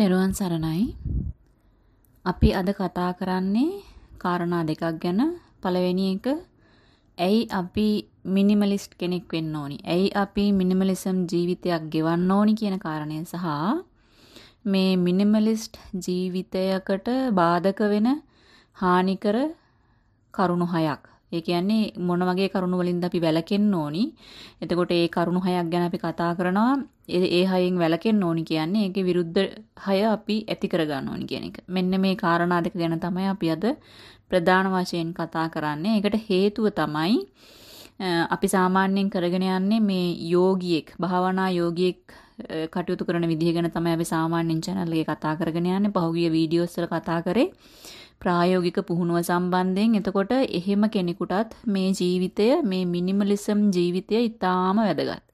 තෙරුවන් සරණයි. අපි අද කතා කරන්නේ කාරණා දෙකක් ගැන. පළවෙනි එක ඇයි අපි මිනිමලිස්ට් කෙනෙක් වෙන්න ඕනි? ඇයි අපි මිනිමලිසම් ජීවිතයක් ගෙවන්න ඕනි කියන කාරණය සහ මේ මිනිමලිස්ට් ජීවිතයකට බාධක වෙන හානිකර කරුණු හයක් ඒ කියන්නේ මොන වගේ කරුණු වලින්ද අපි වැළකෙන්න ඕනි. එතකොට ඒ කරුණු හයක් ගැන අපි කතා කරනවා. ඒ හයෙන් වැළකෙන්න ඕනි කියන්නේ ඒකේ විරුද්ධ හය අපි ඇති කර ගන්න ඕනි කියන එක. මෙන්න මේ කාරණා දෙක ගැන තමයි අපි අද ප්‍රධාන වශයෙන් කතා කරන්නේ. ඒකට හේතුව තමයි අපි සාමාන්‍යයෙන් කරගෙන යන්නේ මේ යෝගියෙක්, භාවනා යෝගියෙක් කටයුතු කරන විදිහ ගැන තමයි අපි සාමාන්‍යයෙන් channel එකේ කතා කරගෙන යන්නේ. පහුගිය වීඩියෝස් වල කතා කරේ. ප්‍රායෝගික පුහුණුව සම්බන්ධයෙන් එතකොට එහෙම කෙනෙකුටත් මේ ජීවිතය මේ මිනිමලිසම් ජීවිතය ඉතාම වැදගත්.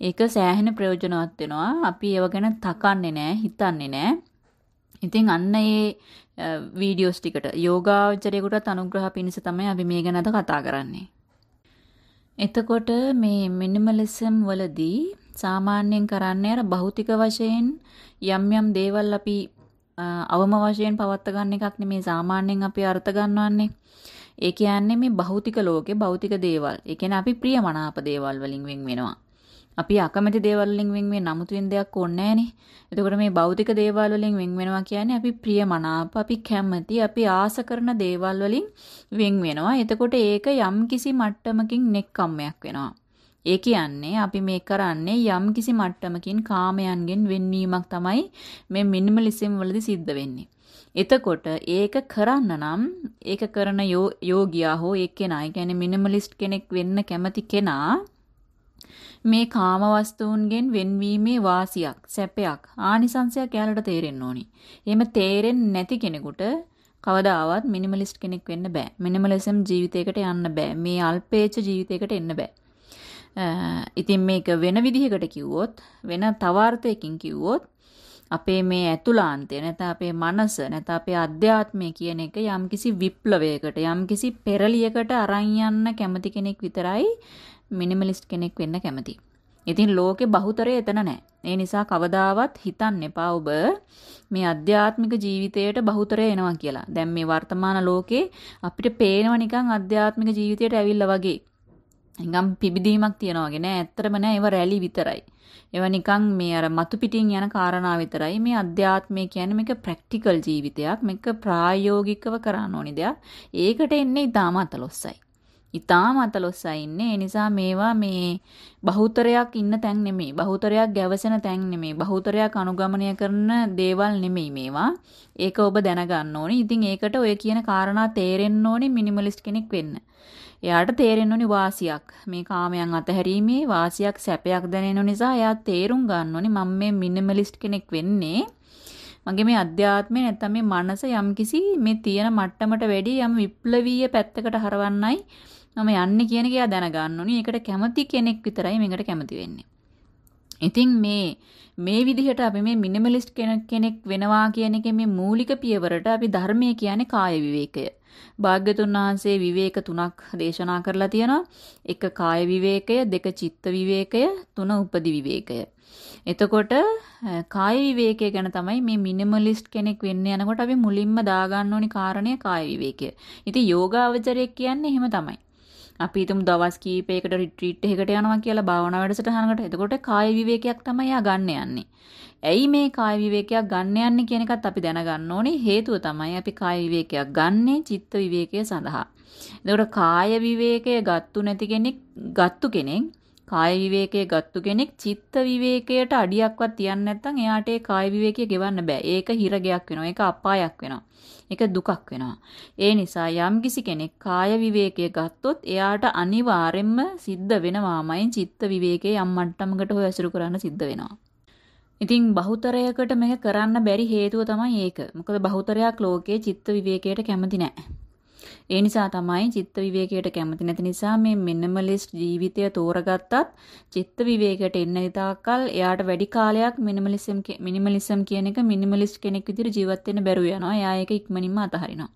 ඒක සෑහෙන ප්‍රයෝජනවත් වෙනවා. අපි ඒව ගැන තකන්නේ නැහැ, හිතන්නේ නැහැ. ඉතින් අන්න ඒ වීඩියෝස් ටිකට යෝගාචරයේකටත් අනුග්‍රහ පිණිස තමයි අපි මේ ගැන අද කතා කරන්නේ. එතකොට මේ මිනිමලිසම් වලදී සාමාන්‍යයෙන් කරන්නේ අර භෞතික වශයෙන් යම් යම් දේවල් අපි අවම වශයෙන් පවත්ත ගන්න එකක් නෙමේ සාමාන්‍යයෙන් අපි අර්ථ ගන්නවන්නේ. ඒ කියන්නේ මේ භෞතික ලෝකේ භෞතික දේවල්. ඒ කියන්නේ අපි ප්‍රියමනාප දේවල් වලින් වෙන් වෙනවා. අපි අකමැති දේවල් වලින් වෙන් වෙන නමුතුෙන් දෙයක් ඕනේ නැහනේ. එතකොට මේ භෞතික දේවල් වලින් වෙන් වෙනවා කියන්නේ අපි ප්‍රියමනාප, අපි කැමති, අපි ආස කරන දේවල් වලින් වෙන් වෙනවා. එතකොට ඒක යම් කිසි මට්ටමකින් නෙක්කම්මයක් වෙනවා. ඒ කියන්නේ අපි මේ කරන්නේ යම් කිසි මට්ටමකින් කාමයන්ගෙන් වෙන්වීමක් තමයි මේ මිනිමලිසම් වලදී සිද්ධ වෙන්නේ. එතකොට ඒක කරන්න නම් ඒක කරන යෝගියා හෝ එක්කෙනා, ඒ කියන්නේ මිනිමලිස්ට් කෙනෙක් වෙන්න කැමති කෙනා මේ කාම වස්තුන්ගෙන් වෙන්වීමේ වාසියක්, සැපයක්, ආනිසංසයක් එයාලට තේරෙන්න ඕනි. එහෙම තේරෙන්නේ නැති කෙනෙකුට කවදාවත් මිනිමලිස්ට් කෙනෙක් වෙන්න බෑ. මිනිමලිසම් ජීවිතයකට යන්න බෑ. මේ අල්පේච්ඡ ජීවිතයකට එන්න බෑ. ඉතින් මේක වෙන විදිහකට කිව්වොත් වෙන තවාර්ථයකින් කිව්වොත් අපේ මේ ඇතුළාන්තය නැත්නම් අපේ මනස නැත්නම් අපේ අධ්‍යාත්මය කියන එක යම්කිසි විප්ලවයකට යම්කිසි පෙරලියකට අරන් යන්න කැමති කෙනෙක් විතරයි මිනිමලිස්ට් කෙනෙක් වෙන්න කැමති. ඉතින් ලෝකේ බහුතරය එතන නැහැ. ඒ නිසා කවදාවත් හිතන්න එපා ඔබ මේ අධ්‍යාත්මික ජීවිතයට බහුතරය එනවා කියලා. දැන් මේ වර්තමාන ලෝකේ අපිට පේනවා නිකන් අධ්‍යාත්මික ජීවිතයට ඇවිල්ලා වගේ. නිකම් පිබිදීමක් තියනවා වගේ නෑ. ඇත්තටම නෑ. ඒව රැලි විතරයි. ඒවා නිකන් මේ අර මතු පිටින් යන කාරණා විතරයි. මේ අධ්‍යාත්මය කියන්නේ මේක ප්‍රැක්ටිකල් ජීවිතයක්. මේක ප්‍රායෝගිකව කරන්න ඕනි දෙයක්. ඒකට එන්නේ ඊටාම අතලොස්සයි. ඊටාම අතලොස්සයි ඉන්නේ. ඒ නිසා මේවා මේ බහුතරයක් ඉන්න තැන් නෙමෙයි. බහුතරයක් ගැවසෙන තැන් නෙමෙයි. බහුතරයක් අනුගමනය කරන දේවල් නෙමෙයි මේවා. ඒක ඔබ දැනගන්න ඕනි. ඉතින් ඒකට ඔය කියන කාරණා තේරෙන්න ඕනි මිනිමලිස්ට් කෙනෙක් වෙන්න. එයාට තේරෙන්න ඕනි වාසියක්. මේ කාමයන් අතහැරීමේ වාසියක් සැපයක් දැනෙන නිසා එයා තේරුම් ගන්න ඕනි මම මේ මිනිමලිස්ට් කෙනෙක් වෙන්නේ මගේ මේ අධ්‍යාත්මය නැත්තම් මේ මනස යම්කිසි මේ තියෙන මට්ටමට වැඩි යම් විප්ලවීය පැත්තකට හරවන්නයි මම යන්නේ කියන එක එයා දැනගන්න ඕනි. ඒකට කැමති කෙනෙක් විතරයි මේකට කැමති වෙන්නේ. ඉතින් මේ මේ විදිහට අපි මේ මිනිමලිස්ට් කෙනෙක් වෙනවා කියන එකේ මේ මූලික පියවරට අපි ධර්මය කියන්නේ කාය විවේකය. භාග්‍යතුන් වහන්සේ විවේක තුනක් දේශනා කරලා තියෙනවා. එක කාය විවේකය, දෙක චිත්ත විවේකය, තුන උපදි විවේකය. එතකොට කාය විවේකය ගැන තමයි මේ මිනිමලිස්ට් කෙනෙක් වෙන්න යනකොට අපි මුලින්ම දාගන්න ඕනි කාරණය කාය විවේකය. ඉතින් යෝගාවචරයක් කියන්නේ එහෙම තමයි. අපි හිතමු දවස් කීපයකට රිට්‍රීට් එකකට යනවා කියලා භාවනා වැඩසටහනකට. එතකොට කාය විවේකයක් තමයි යා ගන්න යන්නේ. ඇයි මේ කාය විවේකයක් ගන්න යන්නේ කියන එකත් අපි දැනගන්න ඕනේ. හේතුව තමයි අපි කාය විවේකයක් ගන්නේ චිත්ත විවේකය සඳහා. එතකොට කාය විවේකය ගත්තු නැති කෙනෙක් ගත්තු කෙනෙක් කාය විවේකයේ ගත්තු කෙනෙක් චිත්ත විවේකයට අඩියක්වත් තියන්නේ නැත්නම් එයාට ඒ කාය විවේකය ගෙවන්න බෑ. ඒක හිරගයක් වෙනවා. ඒක අපායක් වෙනවා. ඒක දුකක් වෙනවා. ඒ නිසා යම්කිසි කෙනෙක් කාය විවේකය ගත්තොත් එයාට අනිවාර්යෙන්ම සිද්ධ වෙනවාමයි චිත්ත විවේකයේ යම් මට්ටමකට හොය අසුරු කරන්න සිද්ධ වෙනවා. ඉතින් බහුතරයකට මේක කරන්න බැරි හේතුව තමයි ඒක. මොකද බහුතරයක් ලෝකයේ චිත්ත විවේකයට කැමති නැහැ. ඒ නිසා තමයි චිත්ත විවේකයට කැමති නැති නිසා මේ මිනිමලිස්ට් ජීවිතය තෝරගත්තත් චිත්ත විවේකයට එන්න තාක්කල් එයාට වැඩි කාලයක් මිනිමලිසම් මිනිමලිසම් කියන එක මිනිමලිස්ට් කෙනෙක් විදිහට ජීවත් වෙන්න බැරුව යනවා. එයා ඒක ඉක්මනින්ම අතහරිනවා.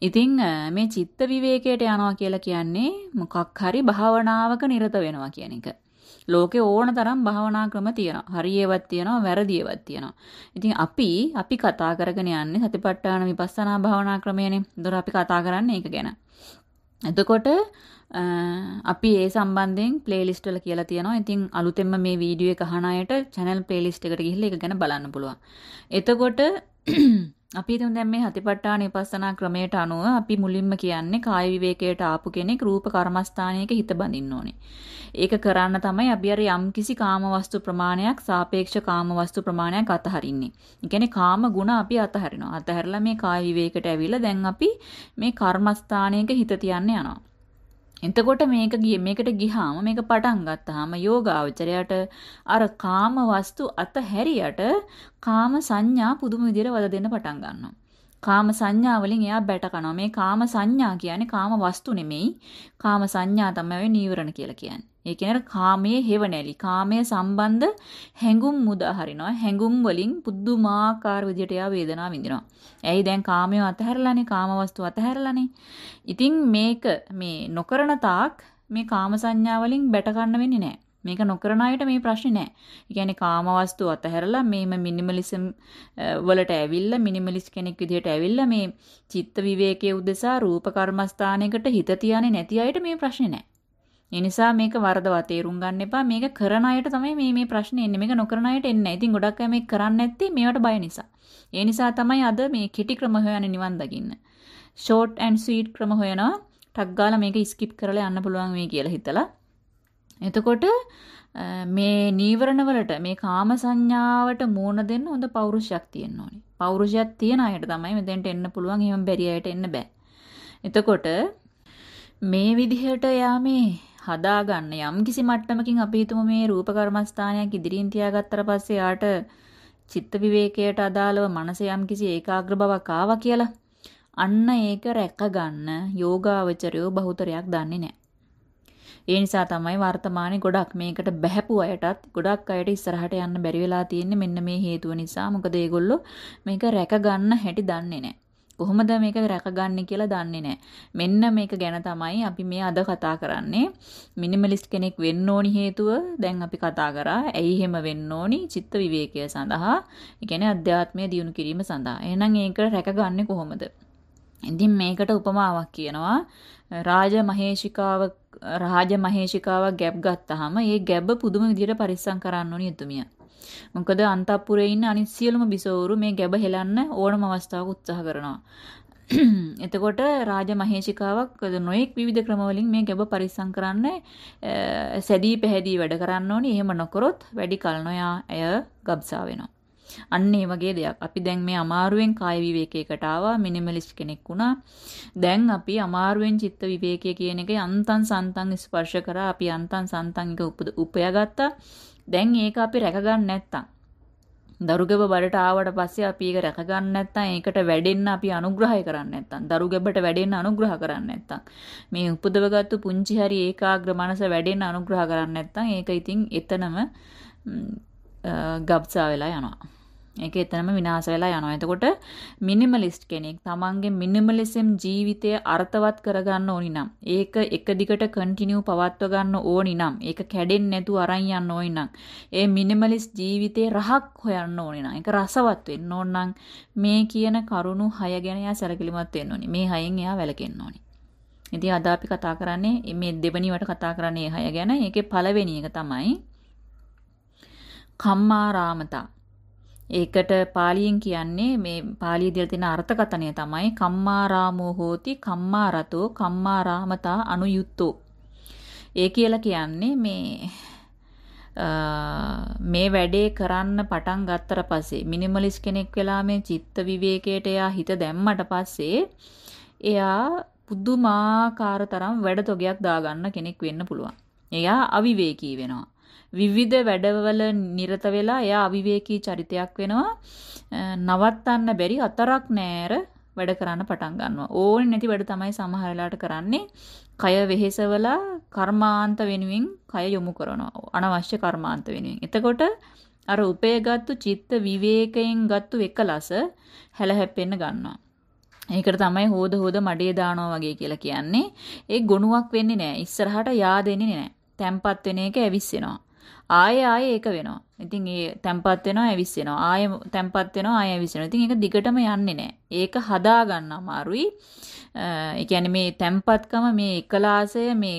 ඉතින් මේ චිත්ත විවේකයට යනවා කියලා කියන්නේ මොකක් හරි භාවනාවක නිරත වෙනවා කියන එක. ලෝකේ ඕන තරම් භාවනා ක්‍රම තියෙනවා. හරියවත් තියෙනවා, වැරදියවත් තියෙනවා. ඉතින් අපි අපි කතා කරගෙන යන්නේ සතිපට්ඨාන විපස්සනා භාවනා ක්‍රමයනේ. ඒතර අපි කතා කරන්නේ ඒක ගැන. එතකොට අපි ඒ සම්බන්ධයෙන් ප්ලේලිස්ට් වල කියලා තියෙනවා. ඉතින් අලුතෙන්ම මේ වීඩියෝ එක අහන අයට channel playlist එකට ගිහිල්ලා ඒක ගැන බලන්න පුළුවන්. එතකොට අපි හිතමු දැන් මේ හතිපට්ඨාන විපස්සනා ක්‍රමයට අනුව අපි මුලින්ම කියන්නේ කාය විවේකයට ආපු කෙනෙක් රූප කර්මස්ථානයක හිත බඳින්න ඕනේ. ඒක කරන්න තමයි අපි අර යම්කිසි කාමවස්තු ප්‍රමාණයක් සාපේක්ෂ කාමවස්තු ප්‍රමාණයක් අතහරින්නේ. ඒ කියන්නේ කාම ගුණ අපි අතහරිනවා. අතහැරලා මේ කාය විවේකයට ඇවිල්ලා දැන් අපි මේ කර්මස්ථානයක හිත තියන්න යනවා. එතකොට මේක ගියේ මේකට ගිහාම මේක පටන් ගත්තාම යෝගාවචරයට අර කාම වස්තු අතහැරියට කාම සංඥා පුදුම විදිහට වද දෙන්න පටන් ගන්නවා. කාම සංඥා වලින් එයා බැට කනවා. මේ කාම සංඥා කියන්නේ කාම වස්තු නෙමෙයි. කාම සංඥා තමයි නීවරණ කියලා කියන්නේ. ඒ කියන්නේ කාමයේ හේවණැලි. කාමයේ සම්බන්ධ හැඟුම් මුදා හරිනවා. හැඟුම් වලින් පුදුමාකාර විදිහට එයා වේදනාව විඳිනවා. ඇයි දැන් කාමයේ අතහැරලානේ කාම වස්තු අතහැරලානේ. ඉතින් මේක මේ නොකරන තාක් මේ කාම සංඥා වලින් බැට ගන්න වෙන්නේ නැහැ. මේක නොකරන අයට මේ ප්‍රශ්නේ නැහැ. ඒ කියන්නේ කාමවස්තු අතහැරලා මේම මිනිමලිසම් වලට ඇවිල්ලා මිනිමලිස්ට් කෙනෙක් විදිහට ඇවිල්ලා මේ චිත්ත විවේකයේ උදෙසා රූප කර්මස්ථානයකට හිත තියන්නේ නැති අයට මේ ප්‍රශ්නේ නැහැ. ඒ නිසා මේක වරදවා තේරුම් ගන්න එපා. මේක කරන අයට තමයි මේ මේ ප්‍රශ්නේ එන්නේ. මේක නොකරන අයට එන්නේ නැහැ. ඉතින් ගොඩක් අය මේක කරන්නේ නැත්තේ මේවට බය නිසා. ඒ නිසා තමයි අද මේ කිටි ක්‍රම හොයන්නේ නිවන් දකින්න. ෂෝට් ඇන්ඩ් ස්වීට් ක්‍රම හොයනවා. ටක් ගාලා මේක ස්කිප් කරලා යන්න පුළුවන් වෙයි කියලා හිතලා එතකොට මේ නීවරණ වලට මේ කාම සංඥාවට මූණ දෙන්න හොඳ පෞරුෂයක් තියෙන්න ඕනේ. පෞරුෂයක් තියන අයට තමයි මෙතෙන්ට එන්න පුළුවන්. එහෙම බැරි අයට එන්න බෑ. එතකොට මේ විදිහට යාමේ හදාගන්න යම් කිසි මට්ටමකින් අපි හිතමු මේ රූප කර්මස්ථානයක් ඉදිරියෙන් තියාගත්තට පස්සේ යාට චිත්ත විවේකයට අදාළව මනස යම් කිසි ඒකාග්‍ර බවක් ආවා කියලා. අන්න ඒක රැක ගන්න යෝගාවචරයෝ බහුතරයක් දන්නේ නැහැ. ඒ නිසා තමයි වර්තමානයේ ගොඩක් මේකට බැහැපු අයටත් ගොඩක් අයට ඉස්සරහට යන්න බැරි වෙලා තියෙන්නේ මෙන්න මේ හේතුව නිසා. මොකද ඒගොල්ලෝ මේක රැක ගන්න හැටි දන්නේ නැහැ. කොහොමද මේක රැකගන්නේ කියලා දන්නේ නැහැ. මෙන්න මේක ගැන තමයි අපි මේ අද කතා කරන්නේ. මිනිමලිස්ට් කෙනෙක් වෙන්න ඕනි හේතුව දැන් අපි කතා කරා. ඇයි එහෙම වෙන්න ඕනි? චිත්ත විවේකය සඳහා. ඒ කියන්නේ අධ්‍යාත්මය දියුණු කිරීම සඳහා. එහෙනම් ඒක රැකගන්නේ කොහොමද? ඉතින් මේකට උපමාවක් කියනවා. රාජ මහේෂිකාව රාජ මහේෂිකාවක් ගැබ් ගත්තාම ඒ ගැබ් පුදුම විදිහට පරිස්සම් කරන්න ඕනි එතුමිය. මොකද අන්තපුරේ ඉන්න අනිත් සියලුම බිසවරු මේ ගැබ හෙලන්න ඕනම අවස්ථාවක උත්සාහ කරනවා. එතකොට රාජ මහේෂිකාවක් නොඑක් විවිධ ක්‍රම වලින් මේ ගැබ පරිස්සම් කරන්න සැදී පැහැදී වැඩ කරන්න ඕනි. එහෙම නොකරොත් වැඩි කල නොයා එය ගබ්සා වෙනවා. අන්න ඒ වගේ දෙයක්. අපි දැන් මේ අමාරුවෙන් කාය විවේකයකට ආවා මිනිමලිස්ට් කෙනෙක් වුණා. දැන් අපි අමාරුවෙන් චිත්ත විවේකය කියන එක යන්තම් සන්තම් ස්පර්ශ කරා. අපි යන්තම් සන්තම් එක උපයාගත්තා. දැන් ඒක අපි රැකගන්න නැත්තම් දරුගැබ බඩට ආවට පස්සේ අපි ඒක රැකගන්න නැත්නම් ඒකට වැඩෙන්න අපි අනුග්‍රහය කරන්නේ නැත්නම් දරුගැබට වැඩෙන්න අනුග්‍රහ කරන්නේ නැත්නම් මේ උපදවගත්තු පුංචි හරි ඒකාග්‍ර මනස වැඩෙන්න අනුග්‍රහ කරන්නේ නැත්නම් ඒක ඉතින් එතනම ගබ්සා වෙලා යනවා ඒක එතනම විනාශ වෙලා යනවා. එතකොට මිනිමලිස්ට් කෙනෙක් තමන්ගේ මිනිමලිසම් ජීවිතය අර්ථවත් කරගන්න ඕනි නම් ඒක එක දිගට කන්ටිනියු පවත්ව ගන්න ඕනි නම් ඒක කැඩෙන්නේ නැතුව අරන් යන්න ඕනි නම් ඒ මිනිමලිස්ට් ජීවිතේ රහක් හොයන්න ඕනි නම් ඒක රසවත් වෙන්න ඕන නම් මේ කියන කරුණු 6 ගැන එයා සැලකිලිමත් වෙන්න ඕනි. මේ 6න් එයා වැළකෙන්න ඕනි. ඉතින් අද අපි කතා කරන්නේ මේ දෙවෙනි වට කතා කරන්නේ 6 ගැන. ඒකේ පළවෙනි එක තමයි කම්මාරාමතා ඒකට පාලියෙන් කියන්නේ මේ පාලිය දීලා තියෙන අර්ථකථනය තමයි කම්මාරාමෝ හෝති කම්මාරතෝ කම්මාරාමතා අනුයුක්තෝ. ඒ කියලා කියන්නේ මේ මේ වැඩේ කරන්න පටන් ගත්තට පස්සේ මිනිමලිස් කෙනෙක් වෙලා මේ චිත්ත විවේකයට එයා හිත දැම්මට පස්සේ එයා පුදුමාකාර තරම් වැඩ තොගයක් දාගන්න කෙනෙක් වෙන්න පුළුවන්. එයා අවිවේකී වෙනවා. විවිධ වැඩවල නිරත වෙලා එයා අවිවේකී චරිතයක් වෙනවා. නවත්තන්න බැරි අතරක් නෑර වැඩ කරන්න පටන් ගන්නවා. ඕනේ නැති වැඩ තමයි සමහර වෙලාවට කරන්නේ. කය වෙහෙසවලා කර්මාන්ත වෙනුවෙන් කය යොමු කරනවා. අනවශ්‍ය කර්මාන්ත වෙනුවෙන්. එතකොට අර උපයගත්තු චිත්ත විවේකයෙන් ගත්තු එකලස හැලහැප්පෙන්න ගන්නවා. ඒකට තමයි හොද හොද මඩේ දානවා වගේ කියලා කියන්නේ. ඒ ගොනුවක් වෙන්නේ නැහැ. ඉස්සරහට යා දෙන්නේ නැහැ. තැම්පත් වෙන එක ඇවිස්සෙනවා. ආයෙ ආයෙ ඒක වෙනවා. ඉතින් ඒ තැම්පත් වෙනවා ඇවිස්සෙනවා. ආයෙ තැම්පත් වෙනවා ආයෙ ඇවිස්සෙනවා. ඉතින් ඒක දිගටම යන්නේ නැහැ. ඒක හදා ගන්න අමාරුයි. ඒ කියන්නේ මේ තැම්පත්කම මේ එකලාසය මේ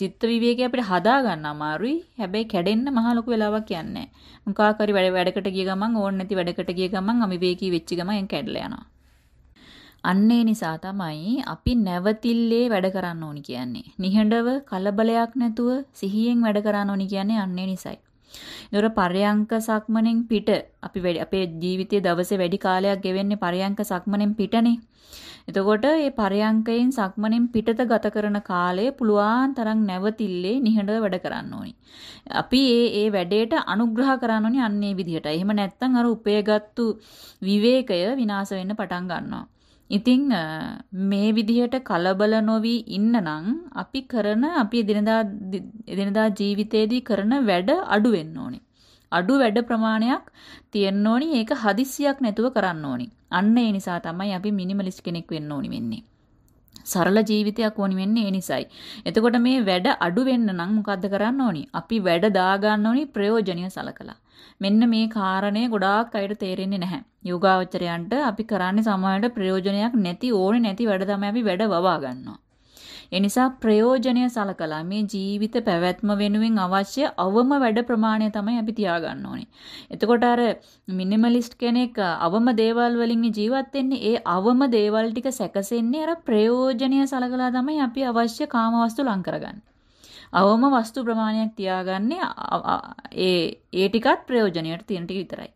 චිත්ත විවේකය අපිට හදා ගන්න අමාරුයි. හැබැයි කැඩෙන්න මහ ලොකු වෙලාවක් යන්නේ නැහැ. මොකා කරි වැඩ වැඩකට ගිය ගමන් ඕන නැති වැඩකට ගිය ගමන් අවිවේකී වෙච්ච ගමන් කැඩලා යනවා. අන්නේ නිසා තමයි අපි නැවතිල්ලේ වැඩ කරන්න ඕනි කියන්නේ. නිහඬව කලබලයක් නැතුව සිහියෙන් වැඩ කරන්න ඕනි කියන්නේ අන්නේ නිසයි. ඒතර පරයන්ක සක්මණෙන් පිට අපි අපේ ජීවිතයේ දවසේ වැඩි කාලයක් ගෙවෙන්නේ පරයන්ක සක්මණෙන් පිටනේ. එතකොට මේ පරයන්කයෙන් සක්මණෙන් පිටත ගත කරන කාලය පුළුවන් තරම් නැවතිල්ලේ නිහඬව වැඩ කරන්න ඕනි. අපි ඒ ඒ වැඩේට අනුග්‍රහ කරන්න ඕනි අන්නේ විදිහට. එහෙම නැත්නම් අර උපයගත්තු විවේකය විනාශ වෙන්න පටන් ගන්නවා. ඉතින් මේ විදිහට කලබල නොවි ඉන්නනම් අපි කරන අපි එදිනදා එදිනදා ජීවිතේදී කරන වැඩ අඩු වෙන්න ඕනේ. අඩු වැඩ ප්‍රමාණයක් තියෙන්න ඕනි. ඒක හදිස්සියක් නැතුව කරන්න ඕනි. අන්න ඒ නිසා තමයි අපි මිනිමලිස්ට් කෙනෙක් වෙන්න ඕනි වෙන්නේ. සරල ජීවිතයක් ඕනි වෙන්නේ ඒ නිසයි. එතකොට මේ වැඩ අඩු වෙන්න නම් මොකද්ද කරන්න ඕනි? අපි වැඩ දා ගන්න ඕනි ප්‍රයෝජනීය සලකලා. මෙන්න මේ කාරණය ගොඩාක් අයට තේරෙන්නේ නැහැ. යෝගාවචරයන්ට අපි කරන්නේ සමාජයට ප්‍රයෝජනයක් නැති ඕනේ නැති වැඩ තමයි අපි වැඩ වවා ගන්නවා. ඒ නිසා ප්‍රයෝජනය සලකලා මේ ජීවිත පැවැත්ම වෙනුවෙන් අවශ්‍ය අවම වැඩ ප්‍රමාණය තමයි අපි තියාගන්න ඕනේ. එතකොට අර මිනිමලිස්ට් කෙනෙක් අවම දේවල් වලින් ජීවත් වෙන්නේ ඒ අවම දේවල් ටික සැකසෙන්නේ අර ප්‍රයෝජනීය සලකලා තමයි අපි අවශ්‍ය කාමවස්තු ලං කරගන්නේ. අවම වස්තු ප්‍රමාණයක් තියාගන්නේ ඒ ඒ ටිකත් ප්‍රයෝජනයට තියෙන ටික විතරයි.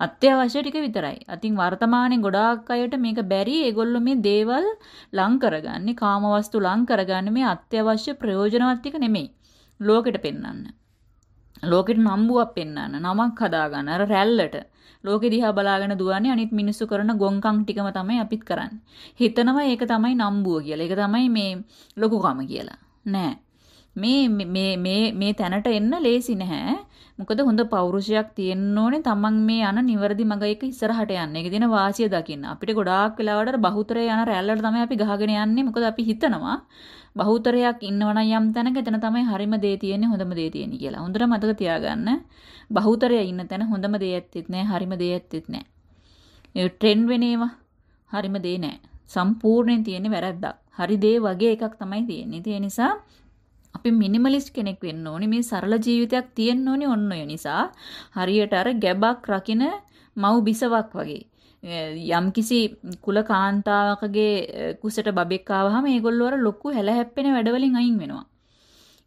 අත්‍යවශ්‍ය ටික විතරයි. අතින් වර්තමානයේ ගොඩාක් අයට මේක බැරි ඒගොල්ලෝ මේ දේවල් ලං කරගන්නේ කාමවස්තු ලං කරගන්නේ මේ අත්‍යවශ්‍ය ප්‍රයෝජනවත් ටික නෙමෙයි. ලෝකෙට පෙන්වන්න. ලෝකෙට නම්බුවක් පෙන්වන්න. නමක් හදාගන්න. අර රැල්ලට. ලෝකෙ දිහා බලාගෙන දුවන්නේ අනිත් මිනිස්සු කරන ගොංකම් ටිකම තමයි අපිත් කරන්නේ. හිතනවා ඒක තමයි නම්බුව කියලා. ඒක තමයි මේ ලොකුකම කියලා. නෑ. මේ මේ මේ මේ තැනට එන්න ලේසි නැහැ. මොකද හොඳ පෞරුෂයක් තියෙන්න ඕනේ තමන් මේ යන නිවැරදි මඟ එක ඉස්සරහට යන්න. ඒක දින වාසිය දකින්න. අපිට ගොඩාක් වෙලාවට බහුතරය යන රැල්ලට තමයි අපි ගහගෙන යන්නේ. මොකද අපි හිතනවා බහුතරයක් ඉන්නවනම් යම් තැනක එතන තමයි හරිම දේ තියෙන්නේ හොඳම දේ තියෙන්නේ කියලා. හොඳට මතක තියාගන්න. බහුතරය ඉන්න තැන හොඳම දේ ඇත්තෙත් නැහැ, හරිම දේ ඇත්තෙත් නැහැ. ඒ ට්‍රෙන්ඩ් වෙන ඒවා හරිම දේ නැහැ. සම්පූර්ණයෙන් තියෙන්නේ වැරද්දක්. හරි දේ වගේ එකක් තමයි තියෙන්නේ. ඒ නිසා අපි මිනිමලිස්ට් කෙනෙක් වෙන්න ඕනි. මේ සරල ජීවිතයක් තියෙන්න ඕනි ඔන්න ඔය නිසා. හරියට අර ගැබක් රකින මව් බිසවක් වගේ. යම්කිසි කුල කාන්තාවකගේ කුසට බබෙක් ආවහම ඒගොල්ලෝ අර ලොකු හැලහැප්පෙන වැඩවලින් අයින් වෙනවා.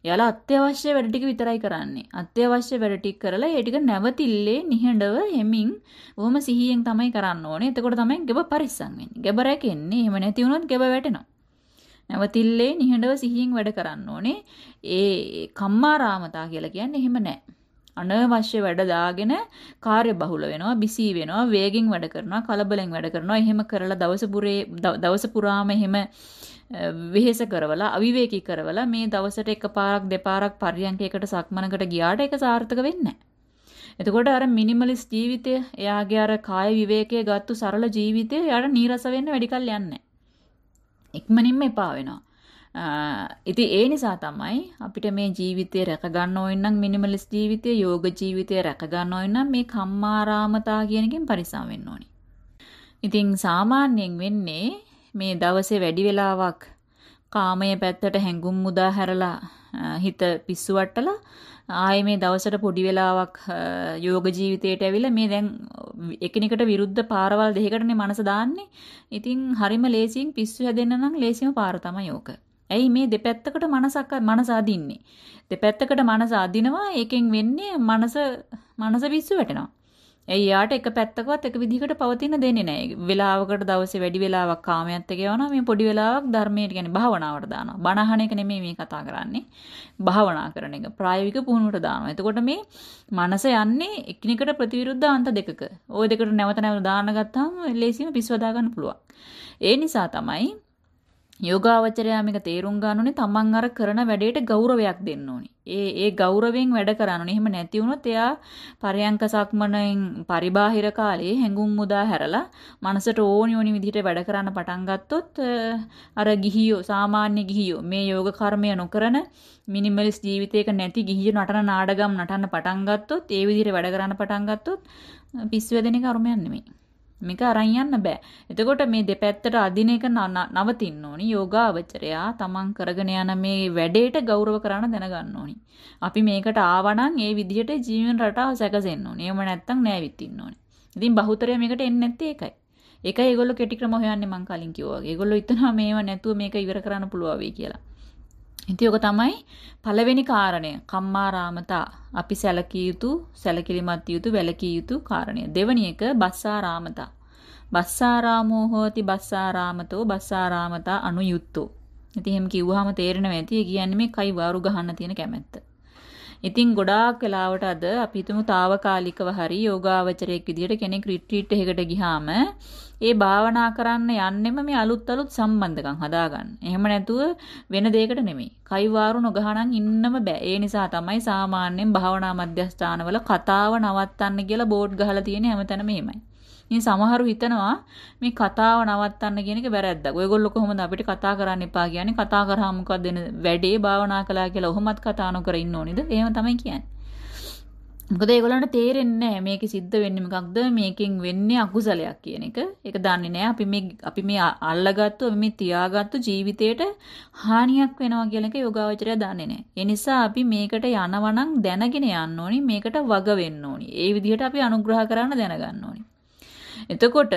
එයාලා අත්‍යවශ්‍ය වැඩ ටික විතරයි කරන්නේ. අත්‍යවශ්‍ය වැඩ ටික කරලා ඒ ටික නැවතිල්ලේ නිහඬව හෙමින් බොහොම සිහියෙන් තමයි කරන්න ඕනේ. එතකොට තමයි ගෙබ පරිස්සම් වෙන්නේ. ගෙබ රැකෙන්නේ. එහෙම නැති වුණොත් ගෙබ වැටෙනවා. නැවතිල්ලේ නිහඬව සිහියෙන් වැඩ කරන්න ඕනේ. ඒ කම්මාරාමතා කියලා කියන්නේ එහෙම නැහැ. අනවශ්‍ය වැඩ දාගෙන කාර්ය බහුල වෙනවා, බිසී වෙනවා, වේගෙන් වැඩ කරනවා, කලබලෙන් වැඩ කරනවා. එහෙම කරලා දවස පුරේ දවස පුරාම එහෙම වෙහෙස කරවලා අවිවේකී කරවලා මේ දවසට එකපාරක් දෙපාරක් පරියන්කයකට සක්මනකට ගියාට ඒක සාර්ථක වෙන්නේ එතකොට අර මිනිමලිස් ජීවිතය එයාගේ අර කාය විවේකයේ ගත්තු සරල ජීවිතය එයාට නීරස වෙන්න වැඩි කල් යන්නේ ඉක්මනින්ම එපා වෙනවා. ඉතින් ඒ නිසා තමයි අපිට මේ ජීවිතය රැක ගන්න ඕන නම් මිනිමලිස් ජීවිතය, යෝග ජීවිතය රැක ගන්න ඕන නම් මේ කම්මාරාමතා කියන එකෙන් පරිසම් වෙන්න ඕනි. ඉතින් සාමාන්‍යයෙන් වෙන්නේ මේ දවසේ වැඩි වෙලාවක් කාමයේ පැත්තට හැංගුම් මුදා හැරලා හිත පිස්සු වට්ටලා ආයේ මේ දවසට පොඩි වෙලාවක් යෝග ජීවිතයට ඇවිල්ලා මේ දැන් එකිනෙකට විරුද්ධ පාරවල් දෙකකටනේ මනස දාන්නේ. ඉතින් හරිම ලේසියෙන් පිස්සු හැදෙන්න නම් ලේසිම පාර තමයි ඕක. ඇයි මේ දෙපැත්තකට මනසක් මනස අදින්නේ. දෙපැත්තකට මනස අදිනවා ඒකෙන් වෙන්නේ මනස මනස පිස්සු වැටෙනවා. ඇයි යාට එක පැත්තකවත් එක විදිහකට පවතින දෙන්නේ නැහැ. වෙලාවකට දවසේ වැඩි වෙලාවක් කාමයට යවනවා මේ පොඩි වෙලාවක් ධර්මයට කියන්නේ භාවනාවට දානවා. බණ අහන එක නෙමෙයි මේ කතා කරන්නේ. භාවනා කරන එක ප්‍රායෝගික පුහුණුවට දානවා. එතකොට මේ මනස යන්නේ එකිනෙකට ප්‍රතිවිරුද්ධ අන්ත දෙකක. ওই දෙකට නැවත නැවත දාන්න ගත්තාම ලේසියෙම පිස්සුව දාගන්න පුළුවන්. ඒ නිසා තමයි යෝගාවචරයා මේක තේරුම් ගන්න ඕනේ තමන් අර කරන වැඩේට ගෞරවයක් දෙන්න ඕනේ. ඒ ඒ ගෞරවයෙන් වැඩ කරන්න ඕනේ. එහෙම නැති වුණොත් එයා පරයන්ක සක්මනෙන් පරිබාහිර කාලේ හැඟුම් මුදා හැරලා මනසට ඕනි ඕනි විදිහට වැඩ කරන්න පටන් ගත්තොත් අර ගිහියෝ සාමාන්‍ය ගිහියෝ මේ යෝග කර්මය නොකරන මිනිමලිස් ජීවිතයක නැති ගිහියෝ නටන නාඩගම් නටන්න පටන් ගත්තොත් ඒ විදිහට වැඩ කරන්න පටන් ගත්තොත් පිස්සු වැදෙන කර්මයක් නෙමෙයි. මේක අරන් යන්න බෑ. එතකොට මේ දෙපැත්තට අදින එක නවතින්න ඕනි. යෝගාවචරයා තමන් කරගෙන යන මේ වැඩේට ගෞරව කරන්න දැනගන්න ඕනි. අපි මේකට ආවනම් ඒ විදිහට ජීවන රටාව සැකසෙන්න ඕනි. එහෙම නැත්තම් නෑවිත් ඉන්න ඕනි. ඉතින් බහුතරය මේකට එන්නේ නැත්තේ ඒකයි. ඒකයි ඒගොල්ලෝ කෙටි ක්‍රම හොයන්නේ මං කලින් කිව්වා වගේ. ඒගොල්ලෝ හිතනවා මේව නැතුව මේක ඉවර කරන්න පුළුවන් වෙයි කියලා. ඉතින් ඔක තමයි පළවෙනි කාරණය. කම්මාරාමතා අපි සැලකිය යුතු, සැලකිලිමත් යුතු, වැලකිය යුතු කාරණය. දෙවැනි එක බස්සාරාමතා. බස්සාරාමෝ හෝති බස්සාරාමතෝ බස්සාරාමතා අනුයුක්තෝ. ඉතින් එහෙම කිව්වහම තේරෙනවා ඇති. ඒ කියන්නේ මේ කයි වාරු ගහන්න තියෙන කැමැත්ත. ඉතින් ගොඩාක් වෙලාවට අද අපි හිතමු తాවකාලිකව හරි යෝගාවචරයක් විදියට කෙනෙක් රිට්‍රීට් එකකට ගිහාම ඒ භාවනා කරන්න යන්නෙම මේ අලුත් අලුත් සම්බන්ධකම් හදාගන්න. එහෙම නැතුව වෙන දෙයකට නෙමෙයි. කයිවාරු නොගහනන් ඉන්නම බෑ. ඒ නිසා තමයි සාමාන්‍යයෙන් භාවනා මධ්‍යස්ථානවල කතාව නවත්තන්න කියලා බෝඩ් ගහලා තියෙන්නේ හැමතැනම එහෙමයි. ඉතින් සමහරු හිතනවා මේ කතාව නවත්තන්න කියන එක වැරද්දක්. ඔයගොල්ලෝ කොහොමද අපිට කතා කරන්න එපා කියන්නේ? කතා කරාම මොකක්ද වෙන වැඩේ භාවනා කළා කියලා ඔහොමත් කතා නොකර ඉන්න ඕනේද? එහෙම තමයි කියන්නේ. මොකද ඒගොල්ලන්ට තේරෙන්නේ නැහැ මේකේ සිද්ධ වෙන්නේ මොකක්ද මේකෙන් වෙන්නේ අකුසලයක් කියන එක. ඒක දන්නේ නැහැ. අපි මේ අපි මේ අල්ලගත්තු අපි මේ තියාගත්තු ජීවිතේට හානියක් වෙනවා කියන එක යෝගාවචරය දන්නේ නැහැ. ඒ නිසා අපි මේකට යනවනම් දැනගෙන යන්න ඕනි. මේකට වග වෙන්න ඕනි. ඒ විදිහට අපි අනුග්‍රහ කරන්න දැනගන්න ඕනි. එතකොට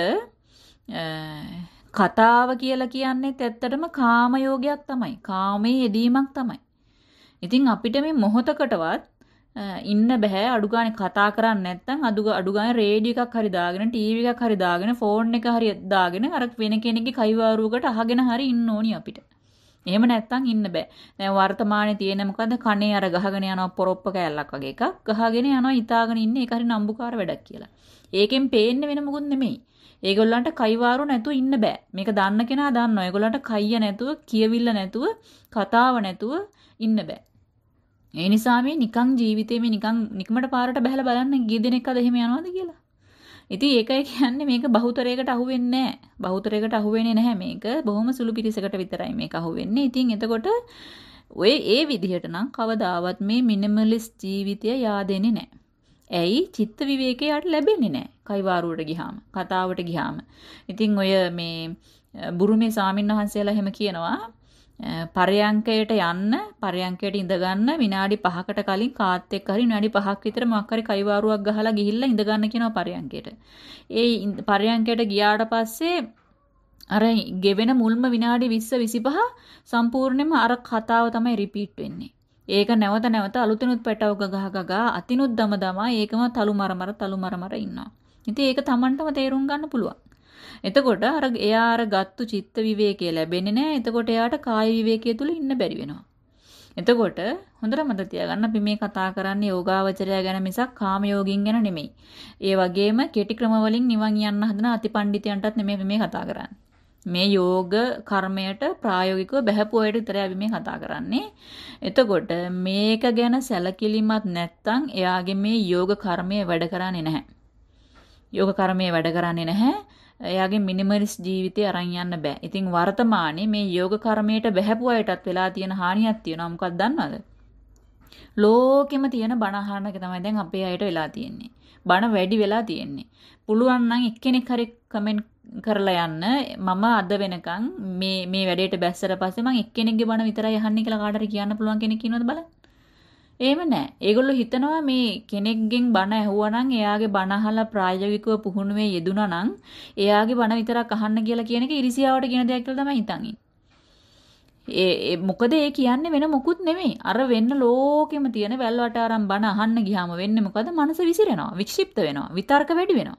කතාව කියලා කියන්නේත් ඇත්තටම කාමයෝගයක් තමයි. කාමයේ යෙදීමක් තමයි. ඉතින් අපිට මේ මොහොතකටවත් ඉන්න බෑ අඩුගානේ කතා කරන්නේ නැත්නම් අඩු අඩුගානේ රේඩියෝ එකක් හරි දාගෙන ටීවී එකක් හරි දාගෙන ෆෝන් එක හරි දාගෙන අර වෙන කෙනෙක්ගේ කයිවාරුවකට අහගෙන හරි ඉන්න ඕනි අපිට. එහෙම නැත්තම් ඉන්න බෑ. දැන් වර්තමානයේ තියෙන මොකද කනේ අර ගහගෙන යනවා පොරොප්ප කෑල්ලක් වගේ එකක්. ගහගෙන යනවා හිතාගෙන ඉන්නේ ඒක හරි නම්බුකාර වැඩක් කියලා. ඒකෙන් පේන්නේ වෙන මොකුත් නෙමෙයි. ඒගොල්ලන්ට කයිවාරු නැතුව ඉන්න බෑ. මේක දන්න කෙනා දන්නවා. ඒගොල්ලන්ට කයිය නැතුව, කියවිල්ල නැතුව, කතාව නැතුව ඉන්න බෑ. ඒ නිසා මේ නිකන් ජීවිතේ මේ නිකන් නිකමට පාරට බහැලා බලන්න ගිය දෙනෙක් අද එහෙම යනවද කියලා. ඉතින් ඒකයි කියන්නේ මේක බහුතරයකට අහු වෙන්නේ නැහැ. බහුතරයකට අහු වෙන්නේ නැහැ මේක. බොහොම සුළු පිරිසකට විතරයි මේක අහු වෙන්නේ. ඉතින් එතකොට ඔය ඒ විදිහට නම් කවදාවත් මේ මිනිමලිස්ට් ජීවිතය yaadෙන්නේ නැහැ. ඇයි චිත්ත විවේකේ යට ලැබෙන්නේ නැහැ. කයිවාරුවට ගියාම, කතාවට ගියාම. ඉතින් ඔය මේ බුරුමේ ස්වාමින්වහන්සේලා එහෙම කියනවා පරයන්කයට යන්න පරයන්කයට ඉඳ ගන්න විනාඩි 5කට කලින් කාත් එක්ක හරි විනාඩි 5ක් විතර මොකක් හරි කයිවාරුවක් ගහලා ගිහිල්ලා ඉඳ ගන්න කියනවා පරයන්කයට. ඒ පරයන්කයට ගියාට පස්සේ අර ගෙවෙන මුල්ම විනාඩි 20 25 සම්පූර්ණයෙන්ම අර කතාව තමයි රිපීට් වෙන්නේ. ඒක නැවත නැවත අලුතිනුත් පැටවක ගහ ගහ අතිනුත් දම දමා ඒකම තලු මර මර තලු මර මර ඉන්නවා. ඉතින් ඒක Tamanටම තේරුම් ගන්න පුළුවන්. එතකොට අර එයා අර ගත්තු චිත්ත විවේකය ලැබෙන්නේ නැහැ. එතකොට එයාට කාය විවේකයේ තුල ඉන්න බැරි වෙනවා. එතකොට හොඳට මතක තියාගන්න අපි මේ කතා කරන්නේ යෝගාවචරය ගැන මිසක් කාමයෝගින් ගැන නෙමෙයි. ඒ වගේම කෙටි ක්‍රම වලින් නිවන් යන්න හදන අතිපණ්ඩිතයන්ටත් නෙමෙයි මේ කතා කරන්නේ. මේ යෝග කර්මයට ප්‍රායෝගිකව බහැපු අයට විතරයි අපි මේ කතා කරන්නේ. එතකොට මේක ගැන සැලකිලිමත් නැත්නම් එයාගේ මේ යෝග කර්මය වැඩ කරන්නේ නැහැ. යෝග කර්මය වැඩ කරන්නේ නැහැ. එයාගේ මිනිමලිස් ජීවිතය අරන් යන්න බෑ. ඉතින් වර්තමානයේ මේ යෝග කර්මයට බැහැපු අයටත් වෙලා තියෙන හානියක් තියෙනවා. මොකක්ද දන්නවද? ලෝකෙම තියෙන බණ අහන එක තමයි දැන් අපේ අයට වෙලා තියෙන්නේ. බණ වැඩි වෙලා තියෙන්නේ. පුළුවන් නම් එක්කෙනෙක් හරි කමෙන්ට් කරලා යන්න මම අද වෙනකන් මේ මේ වැඩේට බැස්සට පස්සේ මම එක්කෙනෙක්ගේ බණ විතරයි අහන්නේ කියලා කාට හරි කියන්න පුළුවන් කෙනෙක් ඉන්නවද බලන්න. එහෙම නෑ. ඒගොල්ලෝ හිතනවා මේ කෙනෙක්ගෙන් බණ ඇහුවනම් එයාගේ බණ අහලා ප්‍රායෝගිකව පුහුණුවේ යෙදුනා නම් එයාගේ බණ විතරක් අහන්න කියලා කියන එක ඉරිසියාවට කියන දෙයක් කියලා තමයි හිතන්නේ. ඒ මොකද ඒ කියන්නේ වෙන මොකුත් නෙමෙයි. අර වෙන්න ලෝකෙම තියෙන වැල් වට අරන් බණ අහන්න ගියාම වෙන්නේ මොකද? මනස විසිරෙනවා, වික්ෂිප්ත වෙනවා, විතර්ක වැඩි වෙනවා.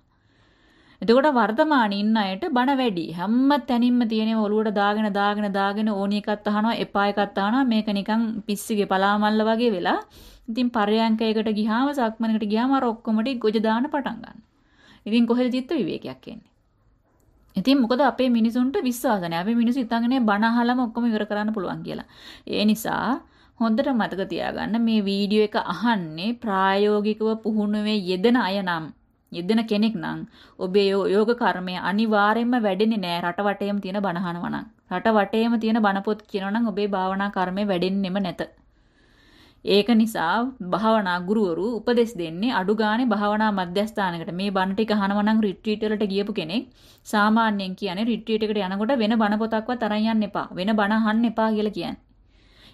එතකොට වර්තමානයේ ඉන්න අයට බණ වැඩි. හැම තැනින්ම තියෙන ඔලුවට දාගෙන දාගෙන දාගෙන ඕනි එකක් අහනවා, එපා එකක් අහනවා. මේක නිකන් පිස්සිගේ පලාමල්ල වගේ වෙලා. ඉතින් පරයන්කයකට ගියාම සක්මනකට ගියාම අර ඔක්කොම ටික ගොජ දාන්න පටන් ගන්නවා. ඉතින් කොහෙද චිත්ත විවේකයක් එන්නේ? ඉතින් මොකද අපේ මිනිසුන්ට විශ්වාස නැහැ. අපේ මිනිස්සු හිතන්නේ බණ අහලම ඔක්කොම ඉවර කරන්න පුළුවන් කියලා. ඒ නිසා හොඳට මතක තියාගන්න මේ වීඩියෝ එක අහන්නේ ප්‍රායෝගිකව පුහුණුවේ යෙදෙන අය නම් යෙදෙන කෙනෙක් නම් ඔබේ යෝග කර්මය අනිවාර්යයෙන්ම වැඩෙන්නේ නෑ රට වටේම තියෙන බණහනවා නම්. රට වටේම තියෙන බණ පොත් කියනවා නම් ඔබේ භාවනා කර්මය වැඩෙන්නෙම නැත. ඒක නිසා භාවනා ගුරුවරු උපදෙස් දෙන්නේ අඩු ගානේ භාවනා මධ්‍යස්ථානකට මේ බණ ටික අහනවා නම් රිට්‍රීට් වලට ගියපු කෙනෙක් සාමාන්‍යයෙන් කියන්නේ රිට්‍රීට් එකට යනකොට වෙන බණ පොතක්වත් අරන් යන්න එපා. වෙන බණ අහන්න එපා කියලා කියන්නේ.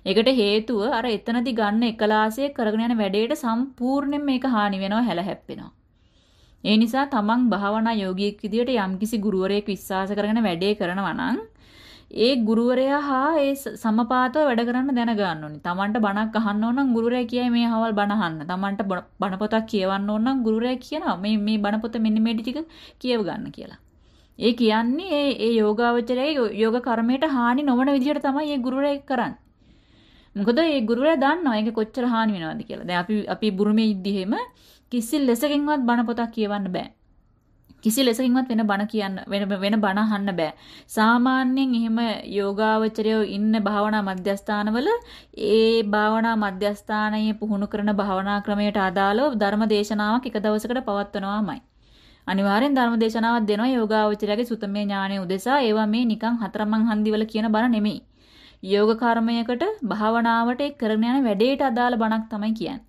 ඒකට හේතුව අර එතනදි ගන්න එකලාසයේ කරගෙන යන වැඩේට සම්පූර්ණයෙන් මේක හානි වෙනවා හැල හැප්පෙනවා. ඒ නිසා තමන් භාවනා යෝගියෙක් විදියට යම්කිසි ගුරුවරයෙක් විශ්වාස කරගෙන වැඩේ කරනවා නම් ඒ ගුරුවරයා හා ඒ සමපාතව වැඩ කරන්න දැන ගන්න ඕනි. Tamanට බණක් අහන්න ඕන නම් ගුරුවරයා කියයි මේ අහවල් බණ අහන්න. Tamanට බණ පොතක් කියවන්න ඕන නම් ගුරුවරයා කියනවා මේ මේ බණ පොත මෙන්න මේ ටික කියව ගන්න කියලා. ඒ කියන්නේ ඒ ඒ යෝගාවචරයේ යෝග කර්මයට හානි නොවන විදිහට තමයි ඒ ගුරුවරයා කරන්නේ. මොකද ඒ ගුරුවරයා දන්නවා ඒක කොච්චර හානි වෙනවද කියලා. දැන් අපි අපි බුරුමේ ඉද්දි කිසි ලෙසකින්වත් බණ පොතක් කියවන්න බෑ. කිසි ලෙසකින්වත් වෙන බණ කියන්න වෙන වෙන බණ අහන්න බෑ. සාමාන්‍යයෙන් එහෙම යෝගාවචරයෝ ඉන්න භාවනා මධ්‍යස්ථානවල ඒ භාවනා මධ්‍යස්ථානයේ පුහුණු කරන භාවනා ක්‍රමයට අදාළව ධර්ම දේශනාවක් එක දවසකට පවත්වනවාමයි. අනිවාර්යෙන් ධර්ම දේශනාවක් දෙනවා යෝගාවචරයාගේ සුතමේ ඥානය උදෙසා. ඒවා මේ නිකන් හතරමං හන්දිවල කියන බණ නෙමෙයි. යෝග කර්මයකට භාවනාවට කරගෙන යන වැඩේට අදාළ බණක් තමයි කියන්නේ.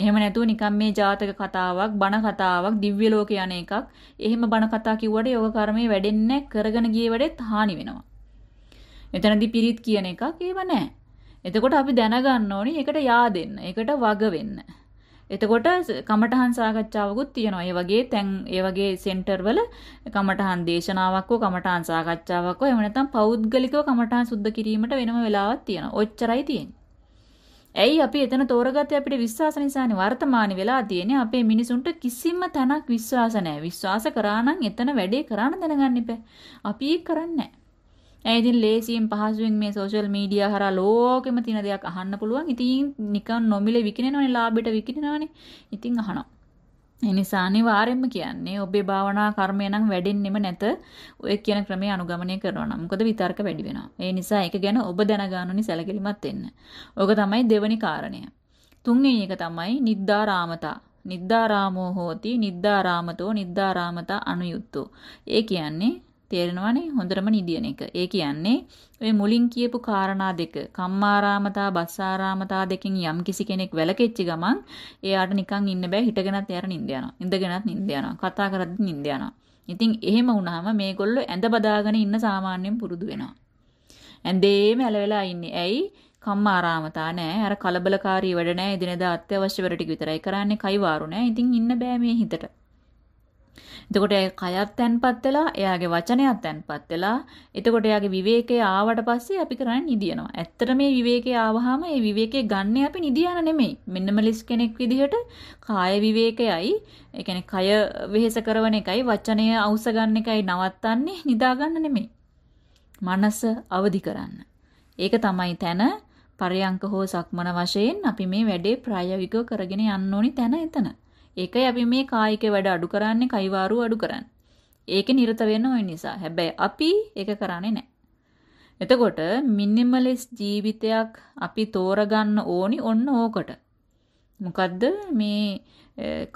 එහෙම නැතුව නිකම් මේ ජාතක කතාවක්, බණ කතාවක්, දිව්‍ය ලෝක යන එකක්. එහෙම බණ කතා කිව්වට යෝග කර්මයේ වැඩෙන්නේ කරගෙන ගියේ වැඩෙත් හානි වෙනවා. එතනදී පිරිත් කියන එකක් ඒව නැහැ. එතකොට අපි දැනගන්න ඕනි ඒකට yaadෙන්න. ඒකට වග වෙන්න. එතකොට කමඨහන් සාකච්ඡාවකුත් තියෙනවා. ඒ වගේ තැන් ඒ වගේ සෙන්ටර් වල කමඨහන් දේශනාවක් හෝ කමඨහන් සාකච්ඡාවක් හෝ එහෙම නැත්නම් පෞද්ගලිකව කමඨහන් සුද්ධ කිරීමට වෙනම වෙලාවක් තියෙනවා. ඔච්චරයි තියෙන්නේ. ඇයි අපි එතන තෝරගත්තේ අපිට විශ්වාස නිසානේ වර්තමානයේ වෙලා තියෙන්නේ අපේ මිනිසුන්ට කිසිම තැනක් විශ්වාස නැහැ. විශ්වාස කරා නම් එතන වැඩේ කරන්න දැනගන්න ඉපේ. අපි ඒක කරන්නේ නැහැ. ඇයි ඉතින් ලේසියෙන් පහසුවෙන් මේ සෝෂල් මීඩියා හරහා ලෝකෙම තියෙන දෙයක් අහන්න පුළුවන්. ඉතින් නිකන් නොමිලේ විකිනනවනේ ලාභෙට විකිනනවනේ. ඉතින් අහනවා. ඒ නිසා අනිවාර්යයෙන්ම කියන්නේ ඔබේ භාවනා කර්මය නම් වැඩෙන්නෙම නැත. ඔය කියන ක්‍රමය අනුගමනය කරනවා නම්. මොකද විතර්ක වැඩි වෙනවා. ඒ නිසා ඒක ගැන ඔබ දැනගන්න සැලකිලිමත් වෙන්න. ඕක තමයි දෙවනි කාරණය. තුන්වෙනි එක තමයි නිද්දාරාමතා. නිද්දාරාමෝ හෝති නිද්දාරාමතෝ නිද්දාරාමතා අනුයුක්තෝ. ඒ කියන්නේ තේරෙනවනේ හොඳටම නිදියන එක. ඒ කියන්නේ ඔය මුලින් කියපු කාරණා දෙක කම්මාරාමතා බස්සාරාමතා දෙකෙන් යම් කිසි කෙනෙක් වැළකෙච්ච ගමන් එයාට නිකන් ඉන්න බෑ හිටගෙනත් එයාට නිින්ද යනවා. ඉඳගෙනත් නිින්ද යනවා. කතා කරද්දි නිින්ද යනවා. ඉතින් එහෙම වුණාම මේගොල්ලෝ ඇඳ බදාගෙන ඉන්න සාමාන්‍යයෙන් පුරුදු වෙනවා. ඇඳේම ඇලවෙලා ඉන්නේ. ඇයි? කම්මාරාමතා නෑ. අර කලබලකාරී වැඩ නෑ. එදිනෙදා අත්‍යවශ්‍ය වැඩ ටික විතරයි කරන්නේ. කයිවාරු නෑ. ඉතින් ඉන්න බෑ මේ හිතට. එතකොට ඒ කයත් තැන්පත් වෙලා, එයාගේ වචනයත් තැන්පත් වෙලා, එතකොට එයාගේ විවේකය ආවට පස්සේ අපි කරන්නේ නිදියනවා. ඇත්තට මේ විවේකය ආවහම ඒ විවේකේ ගන්න අපි නිදියන නෙමෙයි. මිනිමලිස් කෙනෙක් විදිහට කාය විවේකයයි, ඒ කියන්නේ කය වෙහෙස කරන එකයි, වචනය අවශ්‍ය ගන්න එකයි නවත්තන්නේ නිදා ගන්න නෙමෙයි. මනස අවදි කරන්න. ඒක තමයි තැන පරයන්ක හෝ සක්මන වශයෙන් අපි මේ වැඩේ ප්‍රායෝගිකව කරගෙන යන්න ඕනි තැන එතන. ඒකයි අපි මේ කායික වැඩ අඩු කරන්නේ කයිවාරු අඩු කරන්නේ. ඒකේ නිරත වෙන්න ওই නිසා. හැබැයි අපි ඒක කරන්නේ නැහැ. එතකොට මිනිමලිස් ජීවිතයක් අපි තෝරගන්න ඕනි ඔන්න ඕකට. මොකද්ද මේ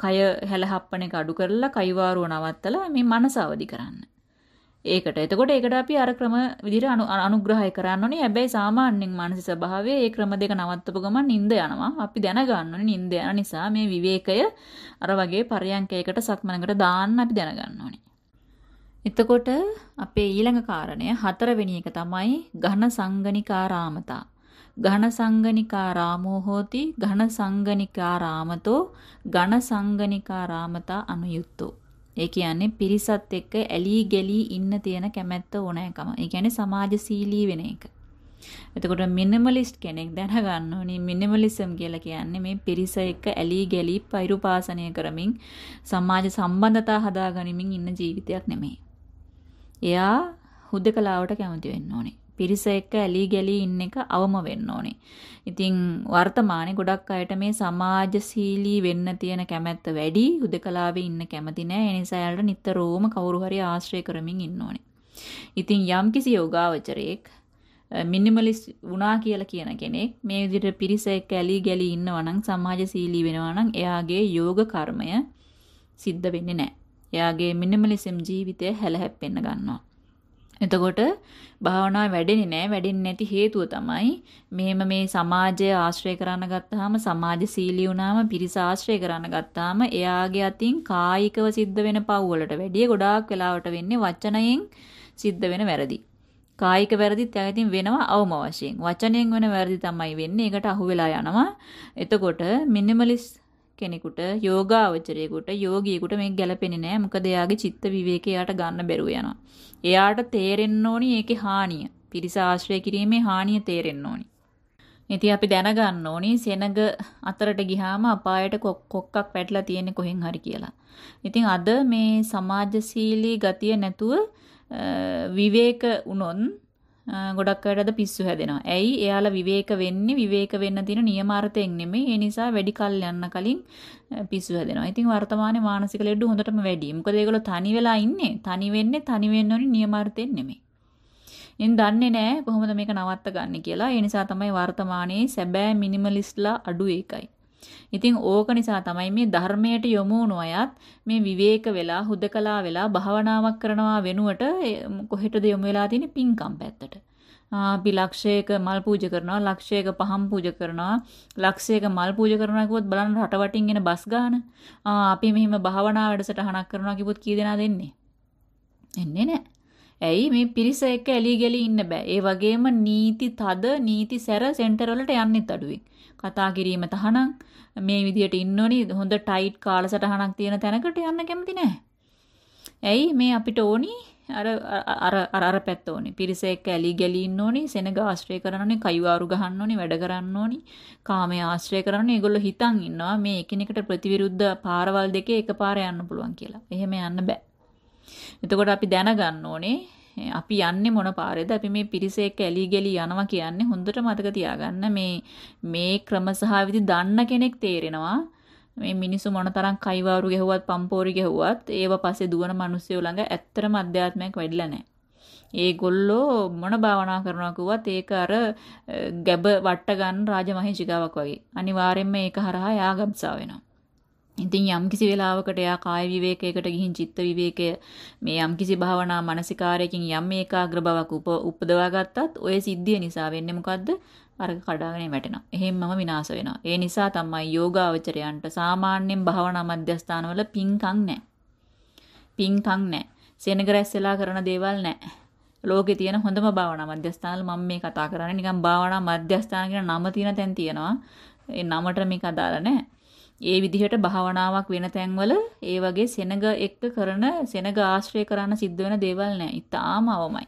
කය හැලහප්පන එක අඩු කරලා කයිවාරුව නවත්තලා මේ මනස අවදි කරන්න. ඒකට. එතකොට ඒකට අපි අර ක්‍රම විදිහට අනුග්‍රහය කරන්න ඕනේ. හැබැයි සාමාන්‍යයෙන් මානසික ස්වභාවය ඒ ක්‍රම දෙක නවත්තපු ගමන් නිින්ද යනවා. අපි දැනගන්න ඕනේ නිින්ද යන නිසා මේ විවේකය අර වගේ පරයන්කයකට සක්මනකට දාන්න අපි දැනගන්න ඕනේ. එතකොට අපේ ඊළඟ කාරණය හතරවෙනි එක තමයි ඝන සංගනිකාරාමතා. ඝන සංගනිකාරාමෝ හෝති ඝන සංගනිකාරාමතෝ ඝන සංගනිකාරාමතා අනුයුක්තෝ ඒ කියන්නේ පිරිසත් එක්ක ඇලී ගැලී ඉන්න තියෙන කැමැත්ත ඕනෑකම. ඒ කියන්නේ සමාජශීලී වෙන එක. එතකොට මිනිමලිස්ට් කෙනෙක් දැනගන්න ඕනි මිනිමලිසම් කියලා කියන්නේ මේ පිරිස එක්ක ඇලී ගැලී පෛරුපාසනය කරමින් සමාජ සම්බන්ධතා හදාගනිමින් ඉන්න ජීවිතයක් නෙමෙයි. එයා හුදකලාවට කැමති වෙන්න ඕනේ. පිරිස එක්ක ඇලී ගැලී ඉන්න එක අවම වෙන්න ඕනේ. ඉතින් වර්තමානයේ ගොඩක් අයට මේ සමාජශීලී වෙන්න තියෙන කැමැත්ත වැඩි, හුදකලාවේ ඉන්න කැමති නෑ. ඒ නිසා යාළුවට නිතරම කවුරු හරි ආශ්‍රය කරමින් ඉන්න ඕනේ. ඉතින් යම්කිසි යෝගාවචරයෙක් මිනිමලිස්ට් වුණා කියලා කියන කෙනෙක් මේ විදිහට පිරිස එක්ක ඇලී ගැලී ඉන්නවා නම් සමාජශීලී වෙනවා නම් එයාගේ යෝග කර්මය සිද්ධ වෙන්නේ නැහැ. එයාගේ මිනිමලිසම් ජීවිතය හැලහැප්පෙන්න ගන්නවා. එතකොට භාවනාව වැඩෙන්නේ නැහැ. වැඩෙන්නේ නැති හේතුව තමයි මෙහෙම මේ සමාජය ආශ්‍රය කරන්න ගත්තාම සමාජශීලී වුණාම පිරිස ආශ්‍රය කරන්න ගත්තාම එයාගේ අතින් කායිකව සිද්ධ වෙන පව් වලට වැඩිය ගොඩාක් වෙලාවට වෙන්නේ වචනයෙන් සිද්ධ වෙන වැරදි. කායික වැරදිත් යාගතින් වෙනවා අවම වශයෙන්. වචනයෙන් වෙන වැරදි තමයි වෙන්නේ. ඒකට අහු වෙලා යනවා. එතකොට මිනිමලිස් කෙනෙකුට යෝගාවචරයෙකුට යෝගියෙකුට මේක ගැලපෙන්නේ නැහැ. මොකද එයාගේ චිත්ත විවේකය එයාට ගන්න බැරුව යනවා. එයාට තේරෙන්න ඕනි ඒකේ හානිය. පිරිස ආශ්‍රය කිරීමේ හානිය තේරෙන්න ඕනි. ඉතින් අපි දැනගන්න ඕනි සෙනග අතරට ගිහාම අපායට කොක්කක් වැටලා තියෙන්නේ කොහෙන් හරි කියලා. ඉතින් අද මේ සමාජශීලී ගතිය නැතුව විවේක වුණොත් ගොඩක් අයට අද පිස්සු හැදෙනවා. ඇයි? එයාලා විවේක වෙන්නේ විවේක වෙන්න තියෙන නියමාර්ථයෙන් නෙමෙයි. ඒ නිසා වැඩි කල් යන්න කලින් පිස්සු හැදෙනවා. ඉතින් වර්තමානයේ මානසික ලෙඩ හොඳටම වැඩි. මොකද ඒගොල්ලෝ තනි වෙලා ඉන්නේ. තනි වෙන්නේ තනි වෙන්න ඕනි නියමාර්ථයෙන් නෙමෙයි. ඉන් දන්නේ නැහැ කොහොමද මේක නවත්ත ගන්න කියලා. ඒ නිසා තමයි වර්තමානයේ සැබෑ මිනිමලිස්ට්ලා අඩු එකයි. ඉතින් ඕක නිසා තමයි මේ ධර්මයට යොමු වුණු අයත් මේ විවේක වෙලා හුදකලා වෙලා භාවනාවක් කරනවා වෙනුවට කොහෙටද යොමු වෙලා තියෙන්නේ? පින්කම් පැත්තට. අපි ලක්ෂයක මල් පූජා කරනවා ලක්ෂයක පහම් පූජා කරනවා ලක්ෂයක මල් පූජා කරනවා කිව්වොත් බලන්න රටවටින් එන බස් ගාන. අපි මෙහිම භාවනා වැඩසටහනක් කරනවා කිව්වොත් කී දෙනාද එන්නේ එන්නේ නැහැ. ඇයි මේ පිරිස එක්ක ඇලි ගලි ඉන්න බෑ ඒ වගේම නීති තද නීති සැර සෙන්ටර් වලට යන්නෙත් අඩුවෙන් කතා කිරීම තහනම් මේ විදියට ඉන්න ඕනි හොඳ ටයිට් කාලසටහනක් තියෙන තැනකට යන්න කැමති නැහැ. ඇයි මේ අපිට ඕනි අර අර අර අර පැත්ත ඕනි. පිරිස එක්ක ඇලි ගලි ඉන්න ඕනි, සෙනග ආශ්‍රය කරන්න කයිවාරු ගහන්න ඕනි, වැඩ කරන්න ඕනි, කාමයේ ආශ්‍රය කරන්න ඒගොල්ලෝ හිතන් ඉන්නවා මේ එකිනෙකට ප්‍රතිවිරුද්ධ පාරවල් දෙකේ එකපාර යන්න පුළුවන් කියලා. එහෙම යන්න බෑ. එතකොට අපි දැනගන්න ඕනේ අපි යන්නේ මොන පාරේද? අපි මේ පිරිස එක්ක ඇලි ගලි යනවා කියන්නේ හොඳට මතක තියාගන්න මේ මේ ක්‍රම සහ විදි දන්න කෙනෙක් තේරෙනවා. මේ මිනිස්සු මොනතරම් කයිවාරු ගැහුවත් පම්පෝරි ගැහුවත් ඒව පස්සේ දුවන මිනිස්සු ළඟ ඇත්තටම අධ්‍යාත්මයක් වැඩිලා නැහැ. ඒගොල්ලෝ මොන භාවනා කරනවා කිව්වත් ඒක අර ගැබ වට ගන්න රාජමහේෂිකාවක් වගේ. අනිවාර්යෙන්ම ඒක හරහා යාගම්සා වෙනවා. ඉතින් යම්කිසි වෙලාවකට එයා කාය විවේකයකට ගිහින් චිත්ත විවේකය මේ යම්කිසි භාවනා මානසිකාරයකින් යම් ඒකාග්‍ර බවක් උපදවා ගත්තත් ඔය සිද්ධිය නිසා වෙන්නේ මොකද්ද? අරක කඩාගෙන වැටෙනවා. එහෙම්මම විනාශ වෙනවා. ඒ නිසා තමයි යෝගාවචරයන්ට සාමාන්‍යයෙන් භාවනා මධ්‍යස්ථානවල පිංකම් නැහැ. පිංකම් නැහැ. සෙනග රැස්සලා කරන දේවල් නැහැ. ලෝකේ තියෙන හොඳම භාවනා මධ්‍යස්ථානවල මම මේ කතා කරන්නේ නිකන් භාවනා මධ්‍යස්ථාන කියන නම තියෙන තැන් තියෙනවා. ඒ නමට මේක අදාළ නැහැ. ඒ විදිහට භාවනාවක් වෙන තැන්වල ඒ වගේ සෙනග එක්ක කරන සෙනග ආශ්‍රය කරන්න සිද්ධ වෙන දේවල් නෑ. ඊටාම අවමයි.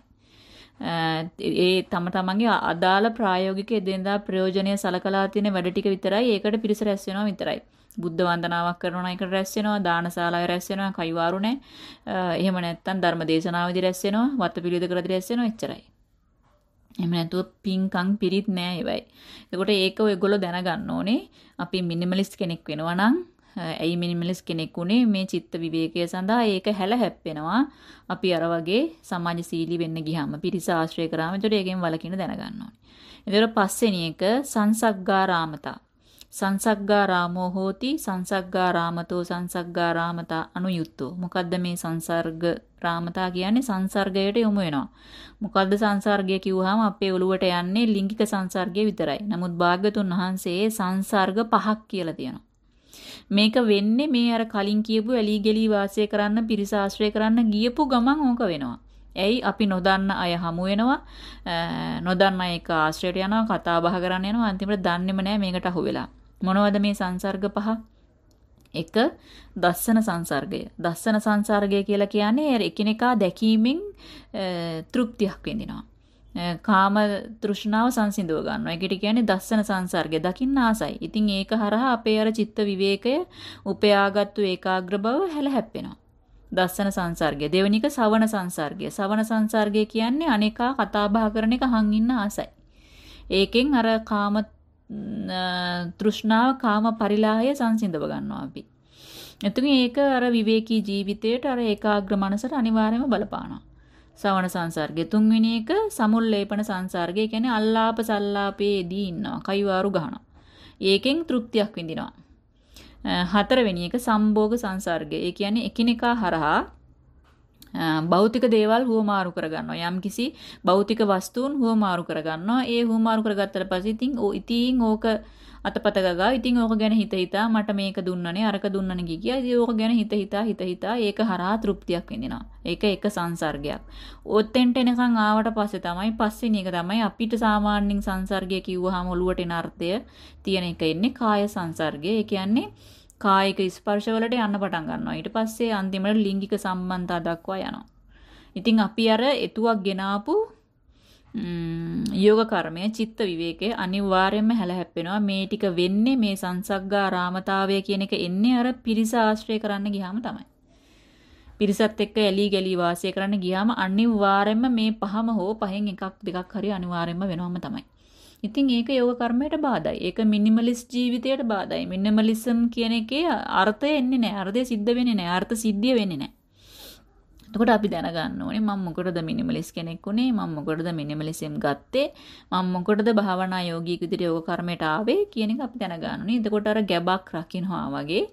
ඒ තම තමන්ගේ අදාළ ප්‍රායෝගික එදිනදා ප්‍රයෝජනීය සලකලා තියෙන වැඩ ටික විතරයි ඒකට පිරිස රැස් වෙනවා විතරයි. බුද්ධ වන්දනාවක් කරනවා එකට රැස් වෙනවා දානශාලාවේ රැස් වෙනවා කයිවාරු නැහැ. එහෙම නැත්නම් ධර්ම දේශනාවේදී රැස් වෙනවා වත්ත පිළිවෙත කරදී රැස් වෙනවා එච්චරයි. එහෙම නැතුව පිංකම් පිරිත් නෑ ඒවයි. එතකොට ඒක ඔයගොල්ලෝ දැනගන්න ඕනේ. අපි මිනිමලිස්ට් කෙනෙක් වෙනවා නම් ඇයි මිනිමලිස්ට් කෙනෙක් උනේ මේ චිත්ත විවේකය සඳහා ඒක හැල හැප්පෙනවා. අපි අර වගේ සමාජශීලී වෙන්න ගියාම පිරිස ආශ්‍රය කරාම එතකොට ඒකෙන් වලකින දැනගන්න ඕනේ. එතකොට පස්වෙනි එක සංසග්ගාරාමතා. සංසග්ගාරාමෝ හෝති සංසග්ගාරාමතෝ සංසග්ගාරාමතා අනුයුක්තෝ මොකද්ද මේ සංසර්ග රාමතා කියන්නේ? සංසර්ගයට යොමු වෙනවා. මොකද්ද සංසර්ගය කිව්වහම අපේ ඔළුවට යන්නේ ලිංගික සංසර්ගය විතරයි. නමුත් භාග්‍යතුන් වහන්සේ සංසර්ග පහක් කියලා තියෙනවා මේක වෙන්නේ මේ අර කලින් කියපු ඇලි ගලි වාසය කරන්න පිරිස ආශ්‍රය කරන්න ගියපු ගමන් ඕක වෙනවා. ඇයි? අපි නොදන්න අය හමු වෙනවා. නොදන්න අය එක ආශ්‍රයයට යනවා කතා බහ කරන්න යනවා. අන්තිමට දන්නේම නැහැ මේකට අහු වෙලා. මොනවද මේ සංසර්ග පහ? එක දස්සන සංසර්ගය. දස්සන සංසර්ගය කියලා කියන්නේ එකිනෙකා දැකීමෙන් තෘප්තියක් විඳිනවා. කාම තෘෂ්ණාව සංසිඳව ගන්නවා. ඒකට කියන්නේ දස්සන සංසර්ගය. දකින්න ආසයි. ඉතින් ඒක හරහා අපේ අර චිත්ත විවේකය උපයාගත්තු ඒකාග්‍ර බව හැල හැප්පෙනවා. දස්සන සංසර්ගය. දෙවෙනි එක සවන සංසර්ගය. සවන සංසර්ගය කියන්නේ අනේකා කතා බහ කරන එක අහන් ඉන්න ආසයි. ඒකෙන් අර කාම තෘෂ්ණාව කාම පරිලාහය සංසිඳව ගන්නවා අපි. එතකොට ඒක අර විවේකී ජීවිතයට අර ඒකාග්‍ර මනසට අනිවාර්යයෙන්ම බලපානවා. සවන සංසර්ගය තුන්වෙනි එක සමුල්ලේපන සංසර්ගය කියන්නේ අල්ලාප සල්ලාපේදී ඉන්නවා. කයිවාරු ගහනවා. ඒකෙන් තෘප්තියක් විඳිනවා. හතරවෙනි එක සම්භෝග සංසර්ගය. ඒ කියන්නේ එකිනෙකා හරහා භෞතික දේවල් හුවමාරු කරගන්නවා. යම්කිසි භෞතික වස්තුන් හුවමාරු කරගන්නවා. ඒ හුවමාරු කරගත්තට පස්සේ ඉතින් ඉතින් ඕක අතපත ගගා ඉතින් ඕක ගැන හිත හිතා මට මේක දුන්නනේ අරක දුන්නනේ කිය. ඉතින් ඕක ගැන හිත හිතා හිත හිතා ඒක හරහා තෘප්තියක් විඳිනවා. ඒක එක සංසර්ගයක්. ඔතෙන්ට එනකන් ආවට පස්සේ තමයි පස්වෙනි එක තමයි අපිට සාමාන්‍යයෙන් සංසර්ගය කිව්වහම ඔලුවට එන අර්ථය තියෙන එක එන්නේ කාය සංසර්ගය. ඒ කියන්නේ කායික ස්පර්ශවලට යන්න පටන් ගන්නවා. ඊට පස්සේ අන්තිමට ලිංගික සම්බන්ධතා දක්වා යනවා. ඉතින් අපි අර එතුවක් ගෙනාපු යෝග කර්මය චිත්ත විවේකයේ අනිවාර්යයෙන්ම හැලහැප්පෙනවා මේ ටික වෙන්නේ මේ සංසග්ගා රාමතාවය කියන එක එන්නේ අර පිරිස ආශ්‍රය කරන්න ගියාම තමයි. පිරිසත් එක්ක ඇලී ගලී වාසය කරන්න ගියාම අනිවාර්යයෙන්ම මේ පහම හෝ පහෙන් එකක් දෙකක් හරි අනිවාර්යයෙන්ම වෙනවම තමයි. ඉතින් ඒක යෝග කර්මයට බාධායි. ඒක මිනිමලිස්ට් ජීවිතයට බාධායි. මිනිමලිසම් කියන එකේ අර්ථය එන්නේ නැහැ. අර්ථය සිද්ධ වෙන්නේ නැහැ. අර්ථ සිද්ධිය වෙන්නේ නැහැ. එතකොට අපි දැනගන්න ඕනේ මම මොකටද මිනිමලිස් කෙනෙක් උනේ මම මොකටද මිනිමලිසම් ගත්තේ මම මොකටද භාවනා යෝගීක විදිහට යෝග කර්මයට ආවේ කියන එක අපි දැනගන්න ඕනේ. එතකොට අර ගැබක් රකින්නවා වගේ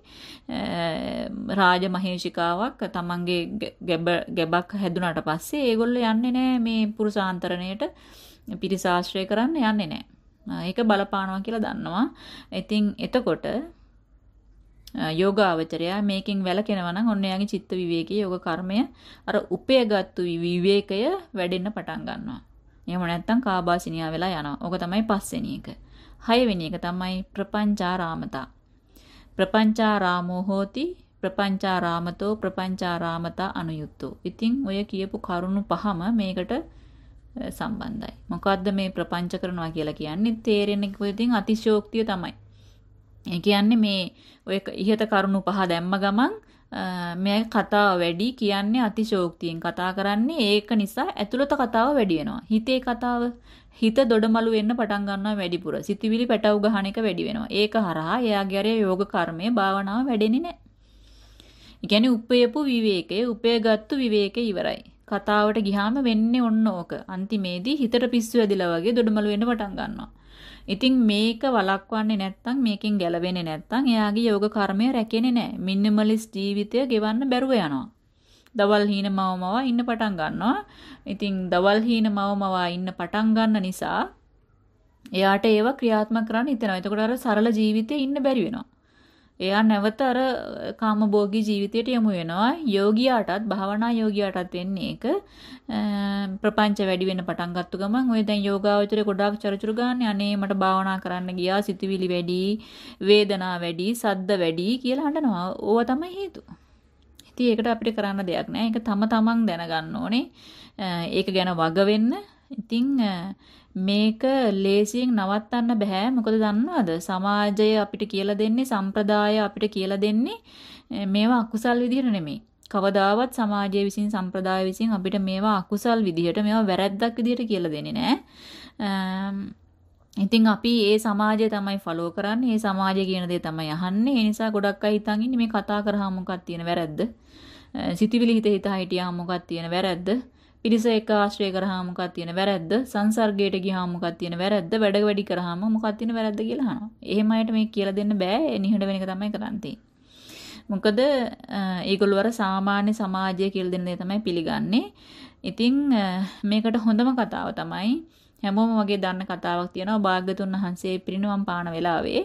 රාජ මහේෂිකාවක් තමන්ගේ ගැබ ගැබක් හැදුනට පස්සේ ඒගොල්ලෝ යන්නේ නැහැ මේ පුරුෂාන්තරණයට පිරිස ආශ්‍රය කරන්න යන්නේ නැහැ. ඒක බලපානවා කියලා දන්නවා. ඉතින් එතකොට යෝගාවචරයා මේකෙන් වැළකෙනවා නම් ඔන්න එයාගේ චිත්ත විවේකයේ යෝග කර්මය අර උපයගත්තු විවේකය වැඩෙන්න පටන් ගන්නවා. එහෙම නැත්නම් කාබාසිනියා වෙලා යනවා. ඕක තමයි පස්වෙනි එක. හයවෙනි එක තමයි ප්‍රපංචාරාමතා. ප්‍රපංචාරාමෝ හෝති ප්‍රපංචාරාමතෝ ප්‍රපංචාරාමතා අනුයුක්තෝ. ඉතින් ඔය කියපු කරුණු පහම මේකට සම්බන්ධයි. මොකද්ද මේ ප්‍රපංච කරනවා කියලා කියන්නේ? තේරෙන්නේ කොහෙදින් අතිශෝක්තිය තමයි. ඒ කියන්නේ මේ ඔය ඉහත කරුණු පහ දැම්ම ගමන් මේ කතාව වැඩි කියන්නේ අතිශෝක්තියෙන් කතා කරන්නේ ඒක නිසා ඇතුළත කතාව වැඩි වෙනවා. හිතේ කතාව හිත දොඩමලු වෙන්න පටන් ගන්නවා වැඩිපුර. සිතවිලි පැටව ගහන එක වැඩි වෙනවා. ඒක හරහා එයාගේ අර යෝග කර්මය භාවනාව වැඩෙන්නේ නැහැ. ඒ කියන්නේ උපයපු විවේකයේ උපයගත්තු විවේකේ ඉවරයි. කතාවට ගියාම වෙන්නේ ඔන්න ඕක. අන්තිමේදී හිතට පිස්සු ඇදිලා වගේ දොඩමලු වෙන්න පටන් ගන්නවා. ඉතින් මේක වළක්වන්නේ නැත්නම් මේකෙන් ගැලවෙන්නේ නැත්නම් එයාගේ යෝග කර්මය රැකෙන්නේ නැහැ. මිනිමලිස් ජීවිතය ගෙවන්න බැරුව යනවා. දවල් හීන මවමව ඉන්න පටන් ගන්නවා. ඉතින් දවල් හීන මවමව ඉන්න පටන් ගන්න නිසා එයාට ඒව ක්‍රියාත්මක කරන්න හිතෙනවා. එතකොට අර සරල ජීවිතේ ඉන්න බැරි වෙනවා. එයා නැවත අර කාමභෝගී ජීවිතයට යමු වෙනවා. යෝගියාටත් භාවනා යෝගියාටත් වෙන්නේ ඒක ප්‍රපංච වැඩි වෙන පටන් ගත්ත ගමන් ඔය දැන් යෝගාවචරේ ගොඩාක් චරචුරු ගන්න අනේ මට භාවනා කරන්න ගියා සිතවිලි වැඩි, වේදනා වැඩි, සද්ද වැඩි කියලා හඬනවා. ඕවා තමයි හේතුව. ඉතින් ඒකට අපිට කරන්න දෙයක් නැහැ. ඒක තම තමන් දැනගන්න ඕනේ. ඒක ගැන වග වෙන්න. ඉතින් මේක ලේසියෙන් නවත්තන්න බෑ. මොකද දන්නවද? සමාජය අපිට කියලා දෙන්නේ සම්ප්‍රදාය අපිට කියලා දෙන්නේ මේවා අකුසල් විදිහට නෙමෙයි. කවදාවත් සමාජය විසින් සම්ප්‍රදාය විසින් අපිට මේවා අකුසල් විදිහට මේවා වැරැද්දක් විදිහට කියලා දෙන්නේ නෑ. ඉතින් අපි ඒ සමාජය තමයි ෆලෝ කරන්නේ. ඒ සමාජය කියන දේ තමයි අහන්නේ. ඒ නිසා ගොඩක් අය හිතන් ඉන්නේ මේ කතා කරාම මොකක්ද තියෙන වැරද්ද? සිතවිලි හිත හිත හිටියාම මොකක්ද තියෙන වැරද්ද? පිරිස එක ආශ්‍රය කරාම මොකක්ද තියෙන වැරද්ද? සංසර්ගයට ගියාම මොකක්ද තියෙන වැරද්ද? වැඩ වැඩි කරාම මොකක්ද තියෙන වැරද්ද කියලා අහනවා. එහෙම අයට මේක කියලා දෙන්න බෑ. නිහඬ වෙන එක තමයි කරන්නේ. මොකද ඒගොල්ලෝ අර සාමාන්‍ය සමාජය කියලා දෙන දේ තමයි පිළිගන්නේ. ඉතින් මේකට හොඳම කතාව තමයි හැමෝම වගේ දන්න කතාවක් තියෙනවා භාග්‍යතුන් වහන්සේ පිරිනවම් පාන වෙලාවේ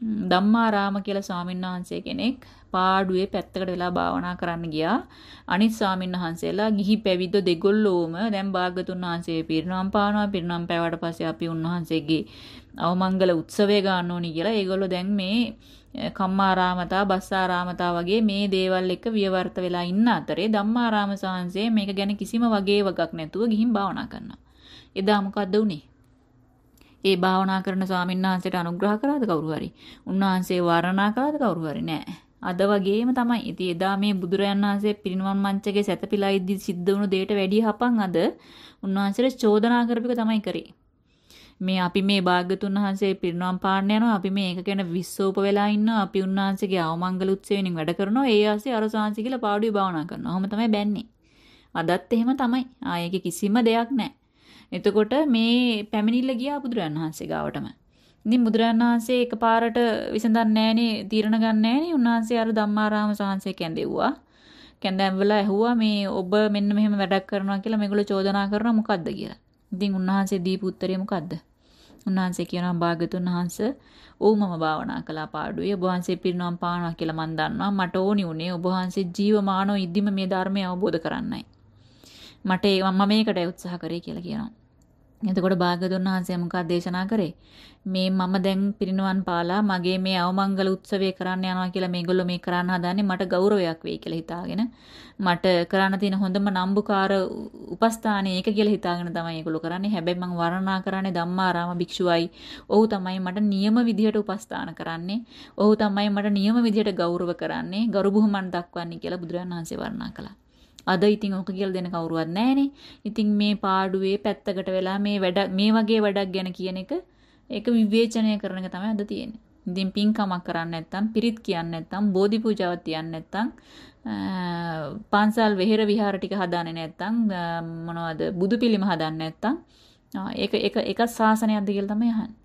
ධම්මාරාම කියලා ස්වාමීන් වහන්සේ කෙනෙක් පාඩුවේ පැත්තකට වෙලා භාවනා කරන්න ගියා. අනිත් ස්වාමීන් වහන්සේලා ගිහි පැවිද්ද දෙගොල්ලෝම දැන් භාග්‍යතුන් වහන්සේ පිරිනම් පානවා. පිරිනම් පෑවට පස්සේ අපි උන්වහන්සේගේ අවමංගල උත්සවය ගන්න ඕනි කියලා ඒගොල්ලෝ දැන් මේ කම්මාරාමතා බස්සාරාමතා වගේ මේ දේවල් එක විවර්ත වෙලා ඉන්න අතරේ ධම්මාරාම සාංශේ මේක ගැන කිසිම වගේ වගක් නැතුව ගිහින් භාවනා කරනවා. එදා මොකද්ද උනේ? ඒ භාවනා කරන ස්වාමීන් වහන්සේට අනුග්‍රහ කරාද කවුරු හරි? උන්වහන්සේ වර්ණනා කළාද කවුරු හරි? නෑ. අද වගේම තමයි. ඉතින් එදා මේ බුදුරයන් වහන්සේ පිරිනිවන් මංචකේ සැතපීලා ඉද්දි සිද්ධ වුණු දෙයට වැඩි හපන් අද උන්වහන්සේට චෝදනා කරපික තමයි කරේ. මේ අපි මේ භාග්‍යතුන් වහන්සේ පිරිනවම් පාන්න යනවා අපි මේ ඒක ගැන විශ්සෝප වෙලා ඉන්නවා අපි උන්වහන්සේගේ අවමංගල උත්සවයෙන් වැඩ කරනවා ඒ ආසේ අර සාංශ කියලා පාඩුවේ භාවනා කරනවා. ඔහොම තමයි බැන්නේ. අදත් එහෙම තමයි. ආයේ කිසිම දෙයක් නැහැ. එතකොට මේ පැමිණිල්ල ගියා බුදුරන් වහන්සේ ගාවටම. ඉතින් බුදුරන් වහන්සේ එකපාරට විසඳන්නේ නැහනේ තීරණ ගන්න නැහනේ. උන්වහන්සේ අර ධම්මාරාම සාංශේ කැඳෙව්වා. කැඳැම්වලා ඇහුවා මේ ඔබ මෙන්න මෙහෙම වැඩක් කරනවා කියලා මේගොල්ලෝ චෝදනා කරනවා මොකද්ද කියලා. ඉතින් උන්වහන්සේ දීපු උත්තරේ මොකද්ද? උන්වහන්සේ කියනවා භාග්‍යතුන් වහන්සේ ඔව් මම භාවනා කළා පාඩුවේ ඔබ වහන්සේ පිරිනවම් පානවා කියලා මම දන්නවා මට ඕනි උනේ ඔබ වහන්සේ ජීවමානව ඉද්දිම මේ ධර්මය අවබෝධ කරන්නයි මට මම මේකට උත්සාහ කරේ කියලා කියනවා එතකොට භාග්‍යතුන් වහන්සේ මොකක්ද දේශනා කරේ? මේ මම දැන් පිරිනවන් පාලා මගේ මේ අවමංගල උත්සවය කරන්න යනවා කියලා මේගොල්ලෝ මේ කරන්න හදන්නේ මට ගෞරවයක් වෙයි කියලා හිතාගෙන මට කරන්න තියෙන හොඳම නම්බුකාර උපස්ථානය ඒක කියලා හිතාගෙන තමයි ඒගොල්ලෝ කරන්නේ. හැබැයි මම වර්ණනා කරන්නේ ධම්මාරාම භික්ෂුවයි. ඔහු තමයි මට නියම විදිහට උපස්ථාන කරන්නේ. ඔහු තමයි මට නියම විදිහට ගෞරව කරන්නේ. ගරු බුහුමන් දක්වන්නේ කියලා බුදුරජාණන් වහන්සේ වර්ණනා කළා. අද ඉතින් ඕක කියලා දෙන කවුරුවත් නැහනේ. ඉතින් මේ පාඩුවේ පැත්තකට වෙලා මේ වැඩ මේ වගේ වැඩක් ගැන කියන එක ඒක විවේචනය කරන එක තමයි අද තියෙන්නේ. ඉතින් පින්කමක් කරන්නේ නැත්නම් පිරිත් කියන්නේ නැත්නම් බෝධි පූජාවක් තියන්නේ නැත්නම් පන්සල් වෙහෙර විහාර ටික හදාන්නේ නැත්නම් මොනවද බුදු පිළිම හදාන්නේ නැත්නම් ඒක ඒක එක ශාසනයක්ද කියලා තමයි අහන්නේ.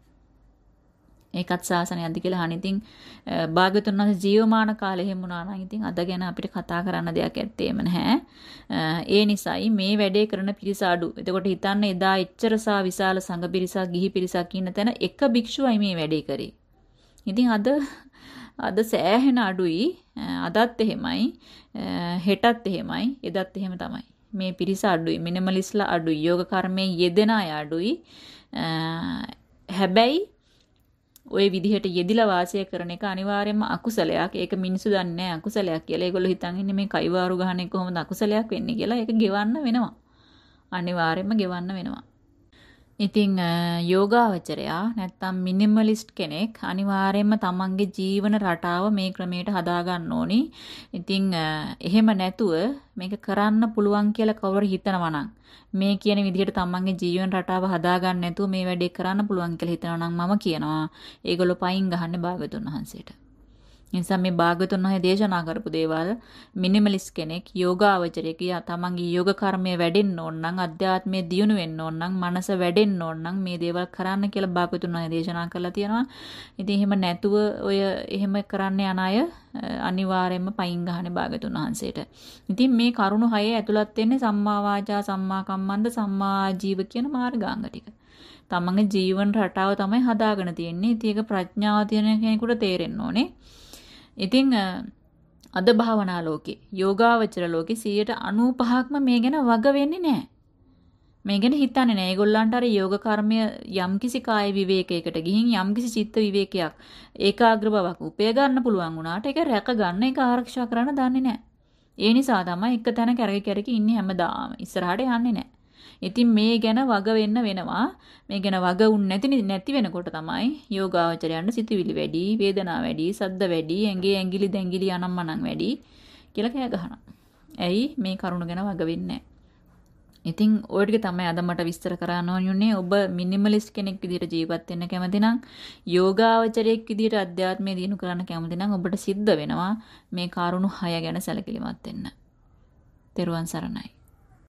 ඒකත් ශාසනයක්ද කියලා අහන. ඉතින් භාග්‍යතුන් වහන්සේ ජීවමාන කාලේ එහෙම වුණා නම් ඉතින් අද ගැන අපිට කතා කරන්න දෙයක් ඇත්තේම නැහැ. ඒ නිසායි මේ වැඩේ කරන පිරිස අඩු. එතකොට හිතන්න එදා එච්චර සා විශාල සංඝ පිරිසක් ගිහි පිරිසක් ඉන්න තැන එක භික්ෂුවයි මේ වැඩේ කරේ. ඉතින් අද අද සෑහෙන අඩුයි. අදත් එහෙමයි. හෙටත් එහෙමයි. එදත් එහෙම තමයි. මේ පිරිස අඩුයි. මිනිමලිස්ලා අඩුයි. යෝග කර්මයේ යෙදෙන අය අඩුයි. හැබැයි ওই විදිහට යෙදිලා වාසය කරන එක අනිවාර්යයෙන්ම අකුසලයක්. ඒක මිනිස්සු දන්නේ නැහැ අකුසලයක් කියලා. ඒගොල්ලෝ හිතන් ඉන්නේ මේ කයිවාරු ගහන එක කොහොමද අකුසලයක් වෙන්නේ කියලා. ඒක ගෙවන්න වෙනවා. අනිවාර්යයෙන්ම ගෙවන්න වෙනවා. ඉතින් යෝගාවචරයා නැත්තම් මිනිමලිස්ට් කෙනෙක් අනිවාර්යයෙන්ම තමන්ගේ ජීවන රටාව මේ ක්‍රමයට හදාගන්න ඕනි. ඉතින් එහෙම නැතුව මේක කරන්න පුළුවන් කියලා කවුරු හිතනවා නම් මේ කියන විදිහට තමන්ගේ ජීවන රටාව හදාගන්න නැතුව මේ වැඩේ කරන්න පුළුවන් කියලා හිතනවා නම් මම කියනවා ඒගොල්ලෝ පයින් ගහන්න භාගතුන් වහන්සේට. නිසා මේ භාගතුන් වහන්සේ දේශනා කරපු දේවල් මිනිමලිස් කෙනෙක් යෝගාවචරයෙක් තමන්ගේ යෝග කර්මය වැඩෙන්න ඕන නම් අධ්‍යාත්මයේ දියුණු වෙන්න ඕන නම් මනස වැඩෙන්න ඕන නම් මේ දේවල් කරන්න කියලා භාගතුන් වහන්සේ දේශනා කරලා තියෙනවා. ඉතින් එහෙම නැතුව ඔය එහෙම කරන්න යන අය අනිවාර්යයෙන්ම පයින් ගහන්නේ භාගතුන් වහන්සේට. ඉතින් මේ කරුණු හයේ ඇතුළත් වෙන්නේ සම්මා වාචා සම්මා කම්මන්ත සම්මා ජීව කියන මාර්ගාංග ටික. තමන්ගේ ජීවන රටාව තමයි හදාගෙන තියෙන්නේ. ඉතින් ඒක ප්‍රඥාව තියෙන කෙනෙකුට තේරෙන්න ඕනේ. ඉතින් අද භාවනා ලෝකේ යෝගාවචර ලෝකේ 95%ක්ම මේ ගැන වග වෙන්නේ නැහැ. මේ ගැන හිතන්නේ නැහැ. ඒගොල්ලන්ට අර යෝග කර්මය යම්කිසි කාය විවේකයකට ගිහින් යම්කිසි චිත්ත විවේකයක් ඒකාග්‍ර බවක් උපය ගන්න පුළුවන් වුණාට ඒක රැක ගන්න ඒක ආරක්ෂා කරන්න දන්නේ නැහැ. ඒ නිසා තමයි එක තැන කැරකි කැරකි ඉන්නේ හැමදාම. ඉස්සරහට යන්නේ නැහැ. ඉතින් මේ ගැන වග වෙන්න වෙනවා. මේ ගැන වග උන් නැති නැති වෙනකොට තමයි යෝගාවචරයන්ට සිතුවිලි වැඩි, වේදනාව වැඩි, සද්ද වැඩි, ඇඟේ ඇඟිලි දැඟිලි අනම්මනම් වැඩි කියලා කෑ ගහනවා. ඇයි මේ කරුණ ගැන වග වෙන්නේ ඉතින් ඔය ටික තමයි අද මට විස්තර කරන්න ඕනේ. ඔබ මිනිමලිස්ට් කෙනෙක් විදිහට ජීවත් වෙන්න කැමති නම් යෝගාවචරයෙක් විදිහට අධ්‍යාත්මය දිනු කරන්න කැමති නම් ඔබට සිද්ධ වෙනවා මේ කාරුණු 6 ගැන සැලකිලිමත් වෙන්න. තෙරුවන් සරණයි.